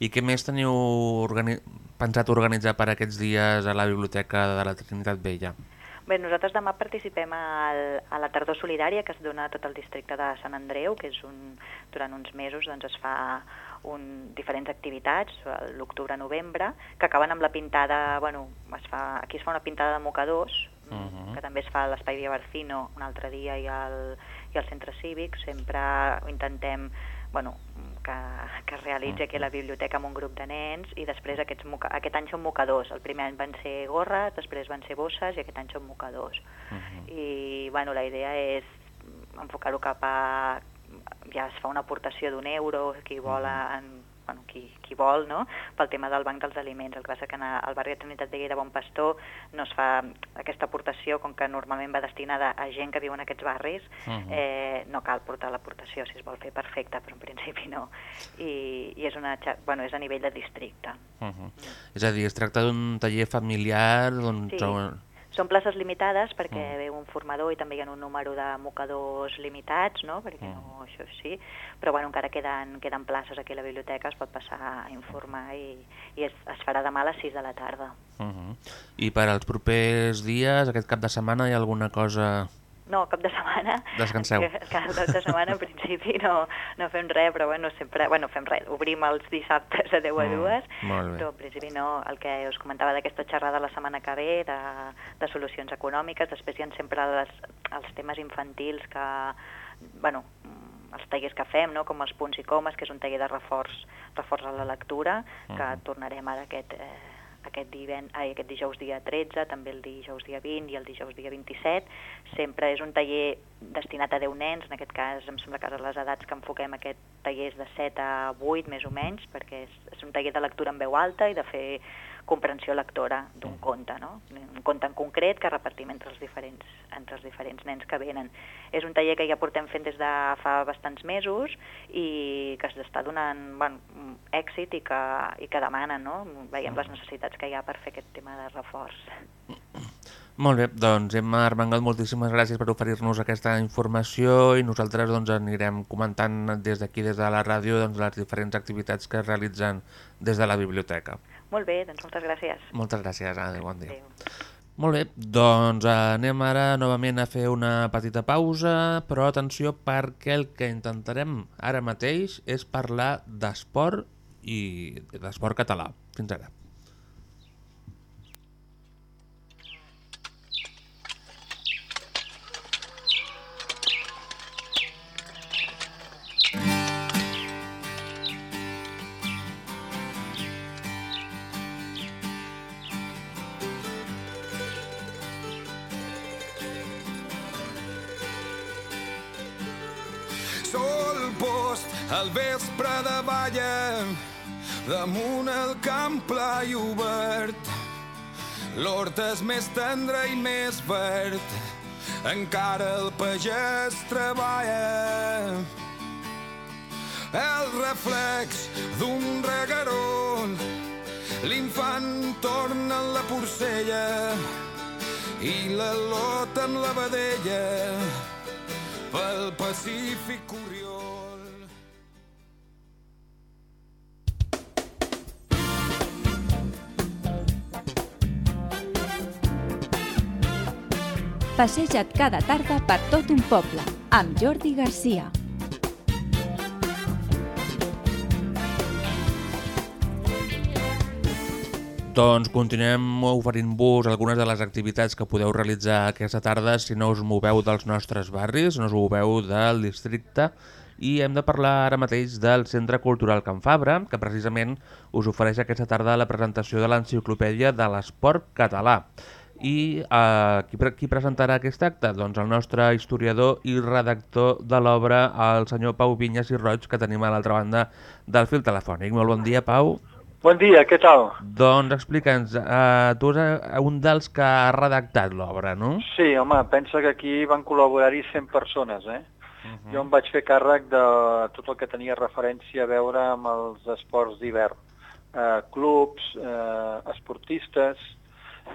I què més teniu organi pensat organitzar per aquests dies a la Biblioteca de la Trinitat Vella? Bé, nosaltres demà participem al, a la Tardor Solidària que es dona a tot el districte de Sant Andreu, que és un, durant uns mesos doncs, es fa un, diferents activitats, l'octubre-novembre, que acaben amb la pintada, bueno, es fa, aquí es fa una pintada de mocadors, Mhm. que també es fa a l'Espai Via Barcino un altre dia i al, i al Centre Cívic, sempre intentem bueno, que, que es realitzi aquí a la biblioteca amb un grup de nens i després aquests, aquest any són mocadors. El primer any van ser gorres, després van ser bosses i aquest any són mocadors. I bueno, la idea és enfocar-ho cap a... ja es fa una aportació d'un euro, qui vol, en, bueno, qui, qui vol, no?, pel tema del Banc dels Aliments. El que passa que en el barri de Trinitat de Bon Pastor no es fa aquesta aportació, com que normalment va destinada a gent que viu en aquests barris, Mhm. eh, no cal portar l'aportació, si es vol fer perfecte, però en principi no. I, i és, una, bueno, és a nivell de districte. Uh -huh. És a dir, es tracta d'un taller familiar on... Sí. on- Són places limitades perquè Mm. ve un formador i també hi ha un número de mocadors limitats, no? perquè no, això sí, però bueno, encara queden, queden places aquí a la biblioteca, es pot passar a informar i, i es, es farà demà a les 6 de la tarda. Uh -huh. I per als propers dies, aquest cap de setmana, hi ha alguna cosa... No, cap de setmana. Descanseu. Que- Cap de setmana, en principi, no, no fem res, però bueno, sempre, bueno, fem res. Obrim els dissabtes a 10 a Mm, 2, molt bé. però en principi no. El que us comentava d'aquesta xerrada la setmana que ve, de, de solucions econòmiques, després hi ha sempre les, els temes infantils que, bueno, els tallers que fem, no? com els punts i comes, que és un taller de reforç, reforç a la lectura, que Mhm. tornarem ara aquest, eh, aquest, diven, ai, aquest dijous dia 13, també el dijous dia 20 i el dijous dia 27. Sempre és un taller destinat a 10 nens, en aquest cas em sembla que a les edats que enfoquem aquest taller és de 7 a 8 més o menys, perquè és, és un taller de lectura en veu alta i de fer comprensió lectora d'un conte, no? un conte en concret que repartim entre els diferents, entre els diferents nens que venen. És un taller que ja portem fent des de fa bastants mesos i que s'està donant bueno, èxit i que, i que demanen, no? veiem les necessitats que hi ha per fer aquest tema de reforç. Molt bé, doncs Emma Armengol, moltíssimes gràcies per oferir-nos aquesta informació i nosaltres doncs, anirem comentant des d'aquí, des de la ràdio, doncs, les diferents activitats que es realitzen des de la biblioteca. Molt bé, doncs moltes gràcies. Moltes gràcies, adéu, bon dia. Adéu. Molt bé, doncs anem ara novament a fer una petita pausa, però atenció perquè el que intentarem ara mateix és parlar d'esport i d'esport català. Fins ara. Al vespre de balla damunt el camp pla i obert. L'hort és més tendre i més verd, encara el pagès treballa. El reflex d'un regarol, l'infant torna en la porcella i la lota en la vedella pel Pacífic Passeja't cada tarda per tot un poble, amb Jordi Garcia. Doncs continuem oferint-vos algunes de les activitats que podeu realitzar aquesta tarda si no us moveu dels nostres barris, no us moveu del districte i hem de parlar ara mateix del Centre Cultural Can Fabra, que precisament us ofereix aquesta tarda la presentació de l'enciclopèdia de l'esport català. I eh, qui, pre qui presentarà aquest acte? Doncs el nostre historiador i redactor de l'obra, el senyor Pau Vinyes i Roig, que tenim a l'altra banda del fil telefònic. Molt bon dia, Pau. Bon dia, què tal? Doncs explica'ns, uh, tu ets eh, un dels que ha redactat l'obra, no? Sí, home, pensa que aquí van col·laborar-hi 100 persones, eh? Uh -huh. Jo em vaig fer càrrec de tot el que tenia referència a veure amb els esports d'hivern. Eh, clubs, eh, esportistes,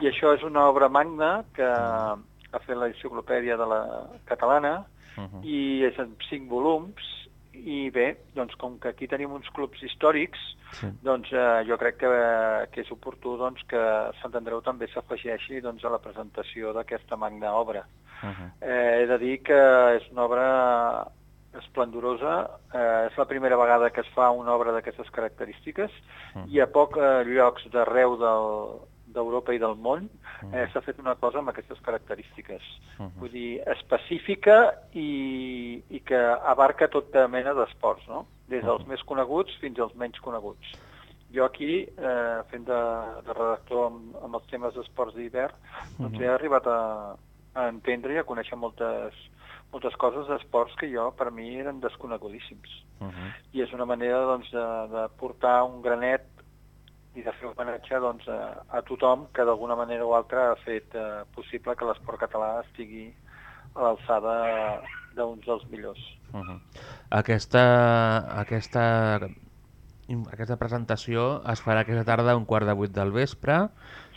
i això és una obra magna que ha fet l'enciclopèdia de la catalana Uh -huh. i és en 5 volums i bé, doncs com que aquí tenim uns clubs històrics, Sí. doncs eh, jo crec que, que és oportú doncs, que Sant Andreu també s'afegeixi doncs, a la presentació d'aquesta magna obra. Uh -huh. Eh, he de dir que és una obra esplendorosa, eh, és la primera vegada que es fa una obra d'aquestes característiques Uh i a poc eh, llocs d'arreu del- d'Europa i del món eh, s'ha fet una cosa amb aquestes característiques. Uh -huh. Vull dir, específica i, i que abarca tota mena d'esports, no? Des dels més coneguts fins als menys coneguts. Jo aquí, eh, fent de, de redactor amb, amb els temes d'esports d'hivern, doncs Mhm. he arribat a, a entendre i a conèixer moltes, moltes coses d'esports que jo, per mi, eren desconegudíssims. Uh -huh. I és una manera doncs, de, de portar un granet i de fer homenatge doncs, a, a tothom que d'alguna manera o altra ha fet eh, possible que l'esport català estigui a l'alçada d'uns dels millors. Uh -huh. Aquesta, aquesta, aquesta presentació es farà aquesta tarda a un quart de vuit del vespre.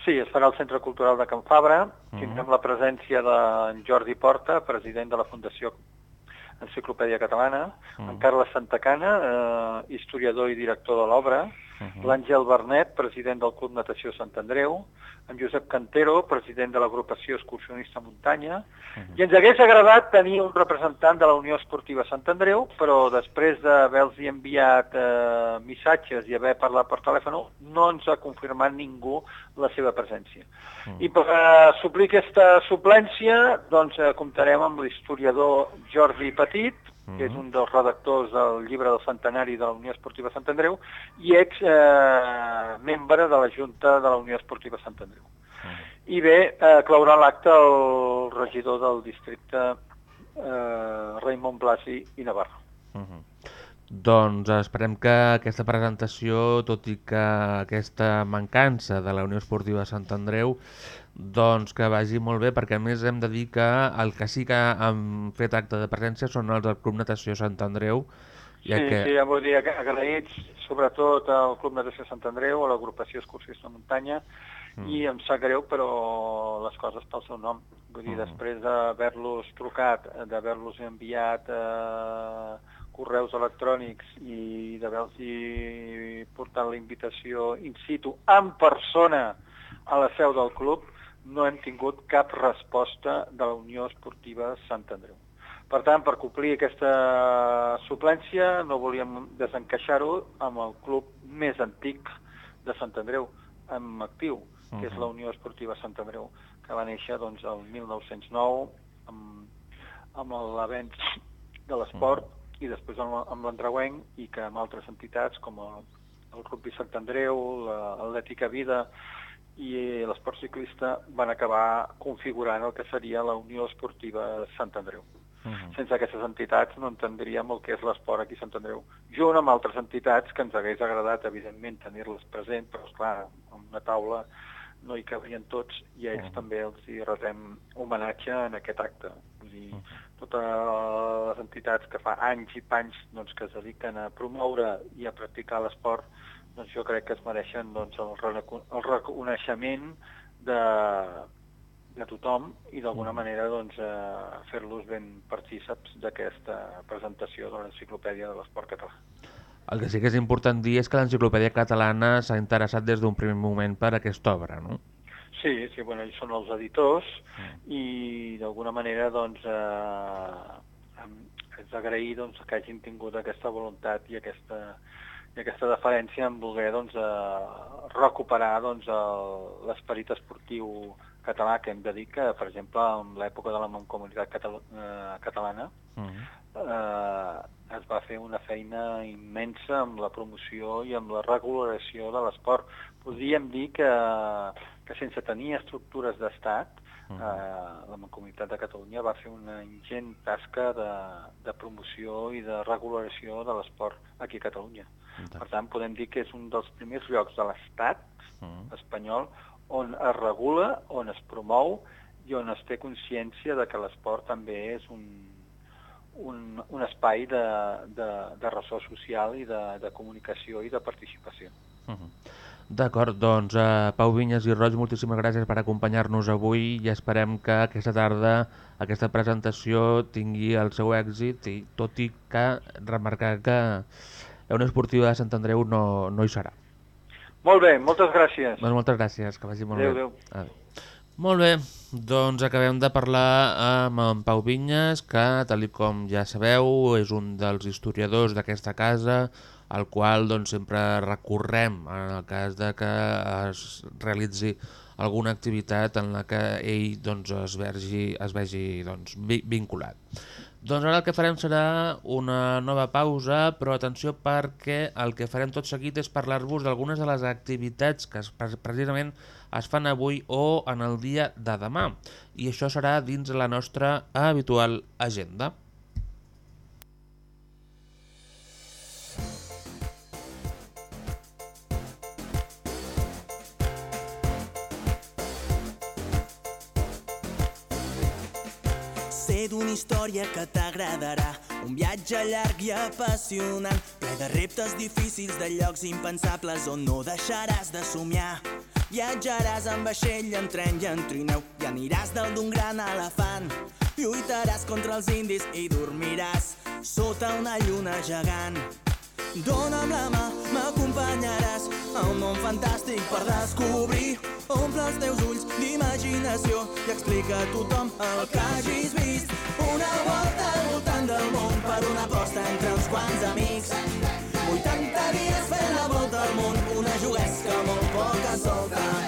Sí, es farà al Centre Cultural de Can Fabra. Mhm. Tindrem la presència d'en Jordi Porta, president de la Fundació Enciclopèdia Catalana, Mhm. en Carles Santacana, eh, historiador i director de l'obra, Mhm. l'Àngel Bernet, president del Club Natació Sant Andreu, en Josep Cantero, president de l'agrupació excursionista Muntanya, i ens hagués agradat tenir un representant de la Unió Esportiva Sant Andreu, però després d'haver-los enviat eh, missatges i haver parlat per telèfon, no ens ha confirmat ningú la seva presència. I per eh, suplir aquesta suplència, doncs eh, comptarem amb l'historiador Jordi Petit, que és un dels redactors del llibre del centenari de la Unió Esportiva Sant Andreu, i ex eh, membre de la Junta de la Unió Esportiva Sant Andreu. I bé, eh, claurà l'acte el regidor del districte eh, Raimon Blasi i Navarro. Uh -huh. Doncs esperem que aquesta presentació, tot i que aquesta mancança de la Unió Esportiva Sant Andreu, doncs que vagi molt bé, perquè a més hem de dir que el que sí que han fet acte de presència són els del Club Natació Sant Andreu, ja sí, que... sí, ja vull dir, ag- agraïts sobretot al Club Natació Sant Andreu, a l'agrupació Excursionista de Muntanya, mm. i em sap greu, però les coses pel seu nom. Vull dir, Mm. després d'haver-los trucat, d'haver-los enviat eh, correus electrònics i d'haver-los portat la invitació in situ, en persona, a la seu del club, no hem tingut cap resposta de la Unió Esportiva Sant Andreu. Per tant, per complir aquesta suplència, no volíem desencaixar-ho amb el club més antic de Sant Andreu, en actiu, que és Mhm. la Unió Esportiva Sant Andreu, que va néixer doncs, el 1909 amb, amb l'avenç de l'esport i després amb, amb l'Andreuenc i que amb altres entitats com el, el Rugby Sant Andreu, l'Atlètica Vida i l'esport ciclista van acabar configurant el que seria la Unió Esportiva Sant Andreu. Mhm. Sense aquestes entitats no entendríem el que és l'esport aquí a Sant Andreu. Junt amb altres entitats que ens hagués agradat, evidentment, tenir-les present, però, esclar, en una taula no hi cabrien tots i a ells Mhm. també els hi retem homenatge en aquest acte. Dir, Mhm. totes les entitats que fa anys i panys doncs, que es dediquen a promoure i a practicar l'esport, doncs jo crec que es mereixen doncs, el, el reconeixement de, de tothom i d'alguna manera doncs, fer-los ben partíceps d'aquesta presentació de l'enciclopèdia de l'esport català. El que sí que és important dir és que l'Enciclopèdia Catalana s'ha interessat des d'un primer moment per aquesta obra, no? Sí, sí, bueno, ells són els editors i d'alguna manera doncs eh, és d'agrair doncs, que hagin tingut aquesta voluntat i aquesta, i aquesta deferència en voler doncs, eh, recuperar doncs, l'esperit esportiu català que hem de dir que, per exemple, en l'època de la Mancomunitat Catal eh, Catalana Mhm. eh, es va fer una feina immensa amb la promoció i amb la regulació de l'esport. Podríem dir que, que sense tenir estructures d'estat, eh, la Mancomunitat de Catalunya va fer una ingent tasca de, de promoció i de regulació de l'esport aquí a Catalunya. Per tant, podem dir que és un dels primers llocs de l'Estat espanyol on es regula, on es promou i on es té consciència de que l'esport també és un, un, un espai de, de, de ressò social i de, de comunicació i de participació. Mhm. D'acord, doncs uh, Pau Vinyes i Roig, moltíssimes gràcies per acompanyar-nos avui i esperem que aquesta tarda aquesta presentació tingui el seu èxit, i, tot i que remarcar que la Unió Esportiva de Sant Andreu no, no hi serà. Molt bé, moltes gràcies. Doncs moltes gràcies, que vagi molt Adéu, bé. adéu. Adéu. Molt bé, doncs acabem de parlar amb en Pau Vinyes, que, tal com ja sabeu, és un dels historiadors d'aquesta casa, al qual doncs, sempre recorrem en el cas de que es realitzi alguna activitat en la que ell doncs, es vegi, es vegi doncs, vi- vinculat. Doncs ara el que farem serà una nova pausa, però atenció perquè el que farem tot seguit és parlar-vos d'algunes de les activitats que es, pre- precisament es fan avui o en el dia de demà. I això serà dins la nostra habitual agenda. Sé d'una història que t'agradarà, un viatge llarg i apassionant, ple de reptes difícils, de llocs impensables on no deixaràs de somiar. Viatjaràs en vaixell, en tren i en trineu, i aniràs dalt d'un gran elefant. Lluitaràs contra els indis i dormiràs sota una lluna gegant. Dóna'm la mà, m'acompanyaràs a un món fantàstic per descobrir. Omple els teus ulls d'imaginació i explica a tothom el que hagis vist. Una volta al voltant del món per una aposta entre uns quants amics. 80 dies fent la volta al món, una juguesca molt poca solta.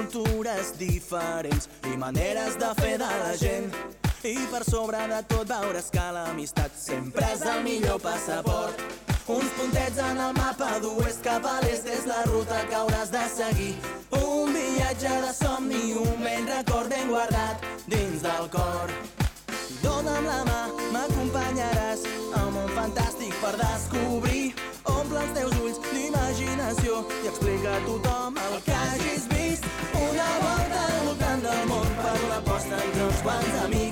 Cultures diferents i maneres de fer de la gent. I per sobre de tot veuràs que l'amistat sempre és el millor passaport. Uns puntets en el mapa d'oest cap a l'est és la ruta que hauràs de seguir. Un viatge de somni, un ben record ben guardat dins del cor. Dóna'm la mà, m'acompanyaràs a un món fantàstic per descobrir. Omple els teus ulls d'imaginació i explica a tothom el que hagis vist. Aposta entre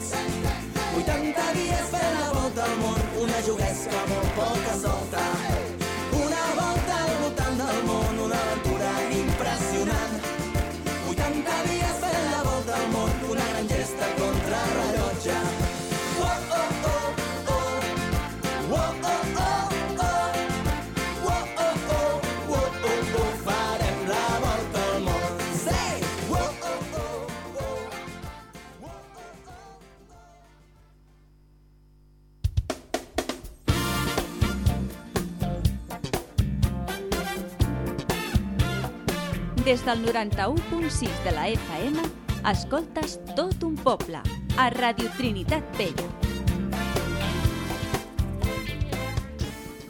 Des del 91.6 de la FM, escoltes tot un poble, a Radio Trinitat Vella.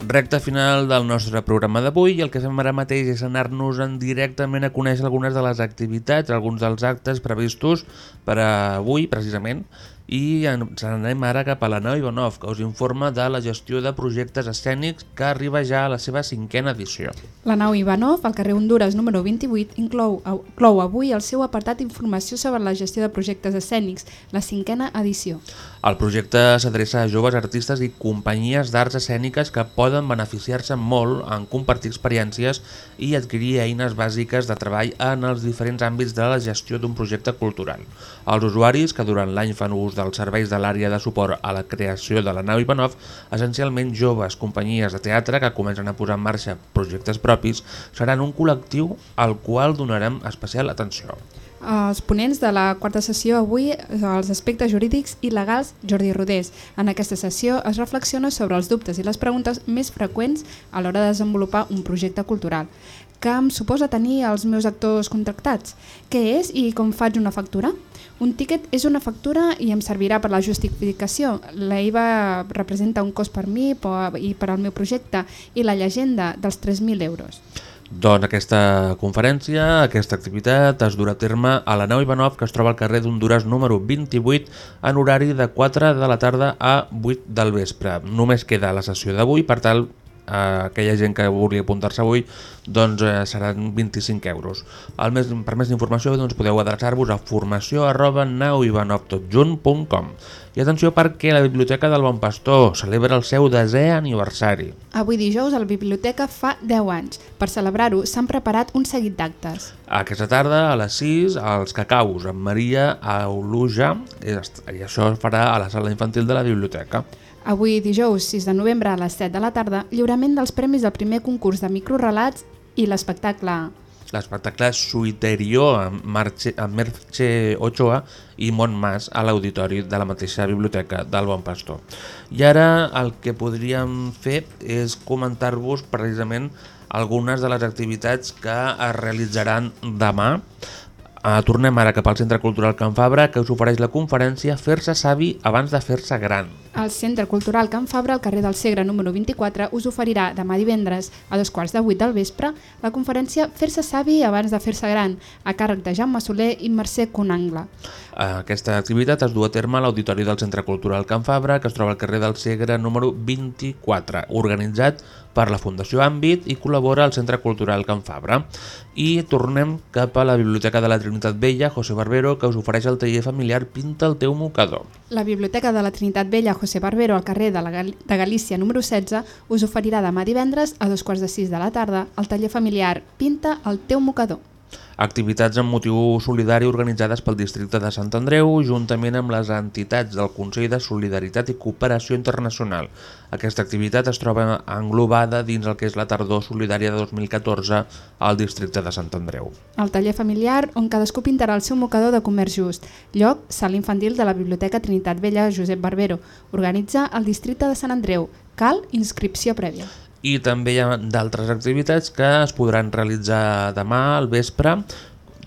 Recte final del nostre programa d'avui i el que fem ara mateix és anar-nos en directament a conèixer algunes de les activitats, alguns dels actes previstos per avui, precisament, i ens anem ara cap a la Nau Ivanov, que us informa de la gestió de projectes escènics que arriba ja a la seva cinquena edició. La nau Ivanov, al carrer Honduras número 28, inclou, inclou avui el seu apartat d'informació sobre la gestió de projectes escènics, la cinquena edició. El projecte s'adreça a joves artistes i companyies d'arts escèniques que poden beneficiar-se molt en compartir experiències i adquirir eines bàsiques de treball en els diferents àmbits de la gestió d'un projecte cultural. Els usuaris que durant l'any fan ús dels serveis de l'àrea de suport a la creació de la nau Ivanov, essencialment joves companyies de teatre que comencen a posar en marxa projectes propis, seran un col·lectiu al qual donarem especial atenció. Els ponents de la quarta sessió avui els aspectes jurídics i legals Jordi Rodés. En aquesta sessió es reflexiona sobre els dubtes i les preguntes més freqüents a l'hora de desenvolupar un projecte cultural. Què em suposa tenir els meus actors contractats? Què és i com faig una factura? Un tiquet és una factura i em servirà per la justificació. La IVA representa un cost per mi i per al meu projecte i la llegenda dels 3.000 euros. Doncs aquesta conferència, aquesta activitat es durà a terme a la nau Ivanov que es troba al carrer d'Honduras número 28 en horari de 4 de la tarda a 8 del vespre. Només queda la sessió d'avui, per tal, eh, aquella gent que vulgui apuntar-se avui doncs eh, seran 25 euros. El més, per més informació doncs, podeu adreçar-vos a formació arroba nauivanovtotjunt.com i atenció perquè la Biblioteca del Bon Pastor celebra el seu desè aniversari. Avui dijous la biblioteca fa 10 anys. Per celebrar-ho s'han preparat un seguit d'actes. Aquesta tarda a les 6 als cacaus amb Maria Auluja i això es farà a la sala infantil de la biblioteca. Avui dijous 6 de novembre a les 7 de la tarda, lliurament dels premis del primer concurs de microrelats i l'espectacle L'espectacle Marche, amb Merche Ochoa i Montmas a l'auditori de la mateixa biblioteca del Bon Pastor. I ara el que podríem fer és comentar-vos precisament algunes de les activitats que es realitzaran demà. Uh, tornem ara cap al Centre Cultural Can Fabra que us ofereix la conferència Fer-se savi abans de fer-se gran. El Centre Cultural Can Fabra, al carrer del Segre número 24, us oferirà demà divendres a dos quarts de vuit del vespre la conferència Fer-se savi abans de fer-se gran, a càrrec de Jaume Soler i Mercè Conangla. Uh, aquesta activitat es du a terme a l'Auditori del Centre Cultural Can Fabra, que es troba al carrer del Segre número 24, organitzat per la Fundació Àmbit i col·labora al Centre Cultural Can Fabra. I tornem cap a la Biblioteca de la Trinitat Vella, José Barbero, que us ofereix el taller familiar Pinta el teu mocador. La Biblioteca de la Trinitat Vella José Barbero al carrer de, la Gal de Galícia número 16 us oferirà demà divendres a dos quarts de sis de la tarda el taller familiar Pinta el teu mocador. Activitats amb motiu solidari organitzades pel districte de Sant Andreu juntament amb les entitats del Consell de Solidaritat i Cooperació Internacional. Aquesta activitat es troba englobada dins el que és la tardor solidària de 2014 al districte de Sant Andreu. El taller familiar on cadascú pintarà el seu mocador de comerç just. Lloc, sala infantil de la Biblioteca Trinitat Vella Josep Barbero. Organitza el districte de Sant Andreu. Cal inscripció prèvia. I també hi ha d'altres activitats que es podran realitzar demà al vespre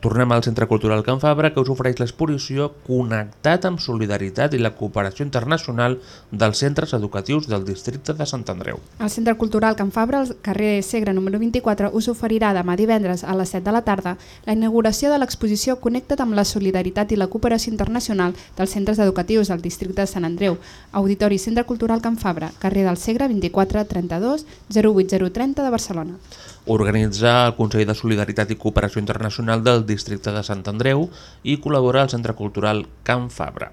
tornem al Centre Cultural Can Fabra, que us ofereix l'exposició Connectat amb Solidaritat i la Cooperació Internacional dels Centres Educatius del Districte de Sant Andreu. El Centre Cultural Can Fabra, al carrer Segre número 24, us oferirà demà divendres a les 7 de la tarda la inauguració de l'exposició Connectat amb la Solidaritat i la Cooperació Internacional dels Centres Educatius del Districte de Sant Andreu, Auditori Centre Cultural Can Fabra, carrer del Segre 24 32 08030 de Barcelona. Organitza el Consell de Solidaritat i Cooperació Internacional del Districte de Sant Andreu i col·labora al Centre Cultural Can Fabra.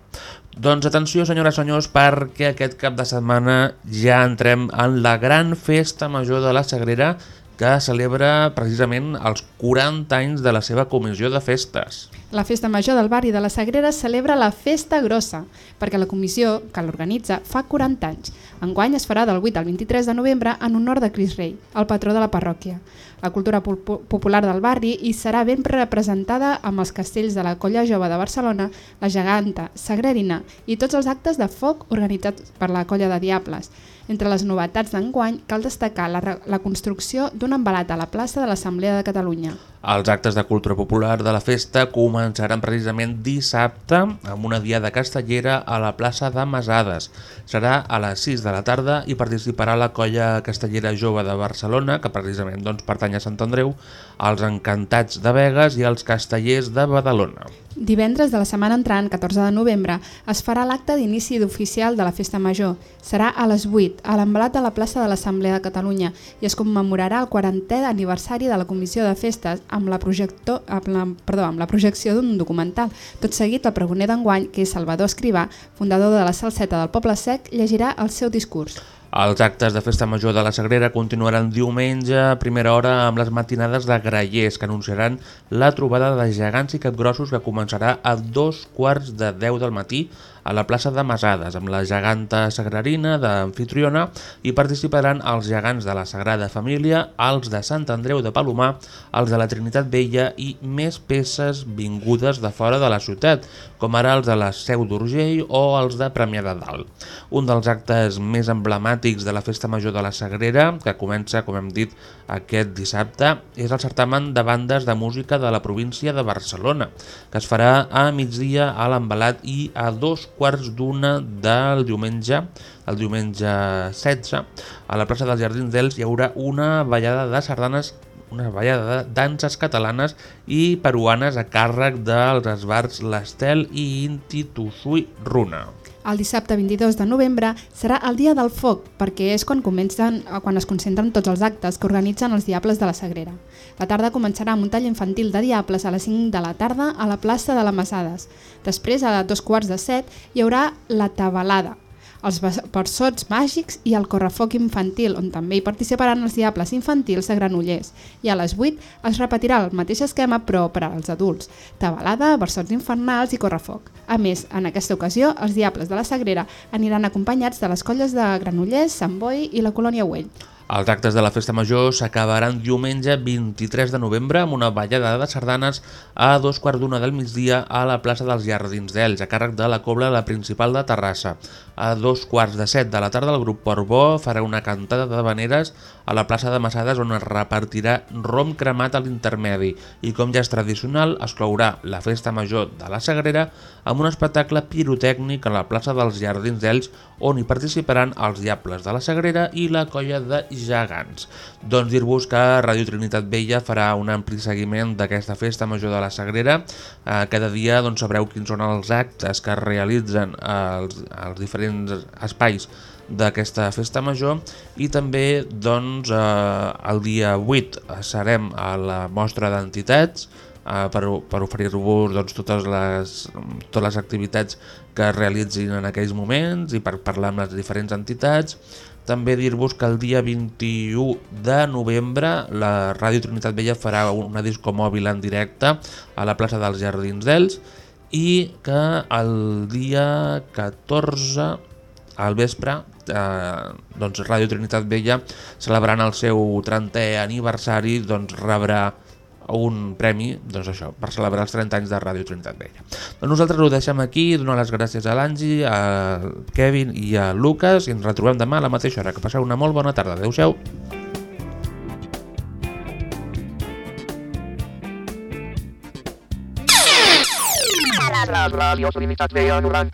Doncs atenció, senyores i senyors, perquè aquest cap de setmana ja entrem en la gran festa major de la Sagrera que celebra precisament els 40 anys de la seva comissió de festes. La festa major del barri de la Sagrera celebra la Festa Grossa, perquè la comissió que l'organitza fa 40 anys. Enguany es farà del 8 al 23 de novembre en honor de Cris Rei, el patró de la parròquia. La cultura pop popular del barri hi serà ben representada amb els castells de la Colla Jove de Barcelona, la Geganta, Sagrerina i tots els actes de foc organitzats per la Colla de Diables. Entre les novetats d'enguany cal destacar la, la construcció d'un embalat a la plaça de l'Assemblea de Catalunya. Els actes de cultura popular de la festa començaran precisament dissabte amb una diada castellera a la plaça de Masades. Serà a les 6 de la tarda i participarà la colla castellera jove de Barcelona, que precisament doncs, pertany a Sant Andreu, els encantats de Vegas i els castellers de Badalona. Divendres de la setmana entrant, 14 de novembre, es farà l'acte d'inici oficial de la Festa Major. Serà a les 8, a l'embalat de la plaça de l'Assemblea de Catalunya i es commemorarà el 40è aniversari de la Comissió de Festes amb la, amb la, perdó, amb la projecció d'un documental. Tot seguit, el pregoner d'enguany, que és Salvador Escrivà, fundador de la Salseta del Poble Sec, llegirà el seu discurs. Els actes de Festa Major de la Sagrera continuaran diumenge a primera hora amb les matinades de Grallers, que anunciaran la trobada de gegants i capgrossos que començarà a dos quarts de deu del matí a la plaça de Masades, amb la geganta sagrarina d'Amfitriona i participaran els gegants de la Sagrada Família, els de Sant Andreu de Palomar, els de la Trinitat Vella i més peces vingudes de fora de la ciutat, com ara els de la Seu d'Urgell o els de Premià de Dalt. Un dels actes més emblemàtics de la Festa Major de la Sagrera, que comença, com hem dit, aquest dissabte, és el certamen de bandes de música de la província de Barcelona, que es farà a migdia a l'embalat i a dos quarts d'una del diumenge, el diumenge 16, a la plaça dels Jardins d'Els hi haurà una ballada de sardanes una ballada de danses catalanes i peruanes a càrrec dels esbars L'Estel i Inti Tusui Runa. El dissabte 22 de novembre serà el dia del foc, perquè és quan, comencen, quan es concentren tots els actes que organitzen els Diables de la Sagrera. La tarda començarà amb un tall infantil de Diables a les 5 de la tarda a la plaça de la Masades. Després, a dos quarts de set, hi haurà la tabalada, els versots màgics i el correfoc infantil, on també hi participaran els diables infantils de Granollers. I a les 8 es repetirà el mateix esquema però per als adults, tabalada, versots infernals i correfoc. A més, en aquesta ocasió, els diables de la Sagrera aniran acompanyats de les colles de Granollers, Sant Boi i la Colònia Güell. Els actes de la Festa Major s'acabaran diumenge 23 de novembre amb una ballada de sardanes a dos quarts d'una del migdia a la plaça dels Jardins d'Ells, a càrrec de la Cobla la Principal de Terrassa. A dos quarts de set de la tarda el grup Portbó farà una cantada de veneres a la plaça de Massades on es repartirà rom cremat a l'intermedi i com ja és tradicional es clourà la Festa Major de la Sagrera amb un espectacle pirotècnic a la plaça dels Jardins d'Ells on hi participaran els Diables de la Sagrera i la colla de gegants. Doncs dir-vos que Ràdio Trinitat Vella farà un ampli seguiment d'aquesta Festa Major de la Sagrera. Eh, cada dia doncs, sabreu quins són els actes que realitzen als, als diferents espais d'aquesta festa major i també doncs, eh, el dia 8 serem a la mostra d'entitats eh, per, per oferir-vos doncs, totes, les, totes les activitats que es realitzin en aquells moments i per parlar amb les diferents entitats. També dir-vos que el dia 21 de novembre la Ràdio Trinitat Vella farà una disco mòbil en directe a la plaça dels Jardins d'Els i que el dia 14 al vespre eh, doncs Ràdio Trinitat Vella celebrant el seu 30è aniversari doncs rebrà un premi doncs això, per celebrar els 30 anys de Ràdio Trinitat Vella. Doncs nosaltres ho deixem aquí, donar les gràcies a l'Angi, a Kevin i a Lucas i ens retrobem demà a la mateixa hora. Que passeu una molt bona tarda. Adéu-siau. les ràdios Trinitat Vella 90.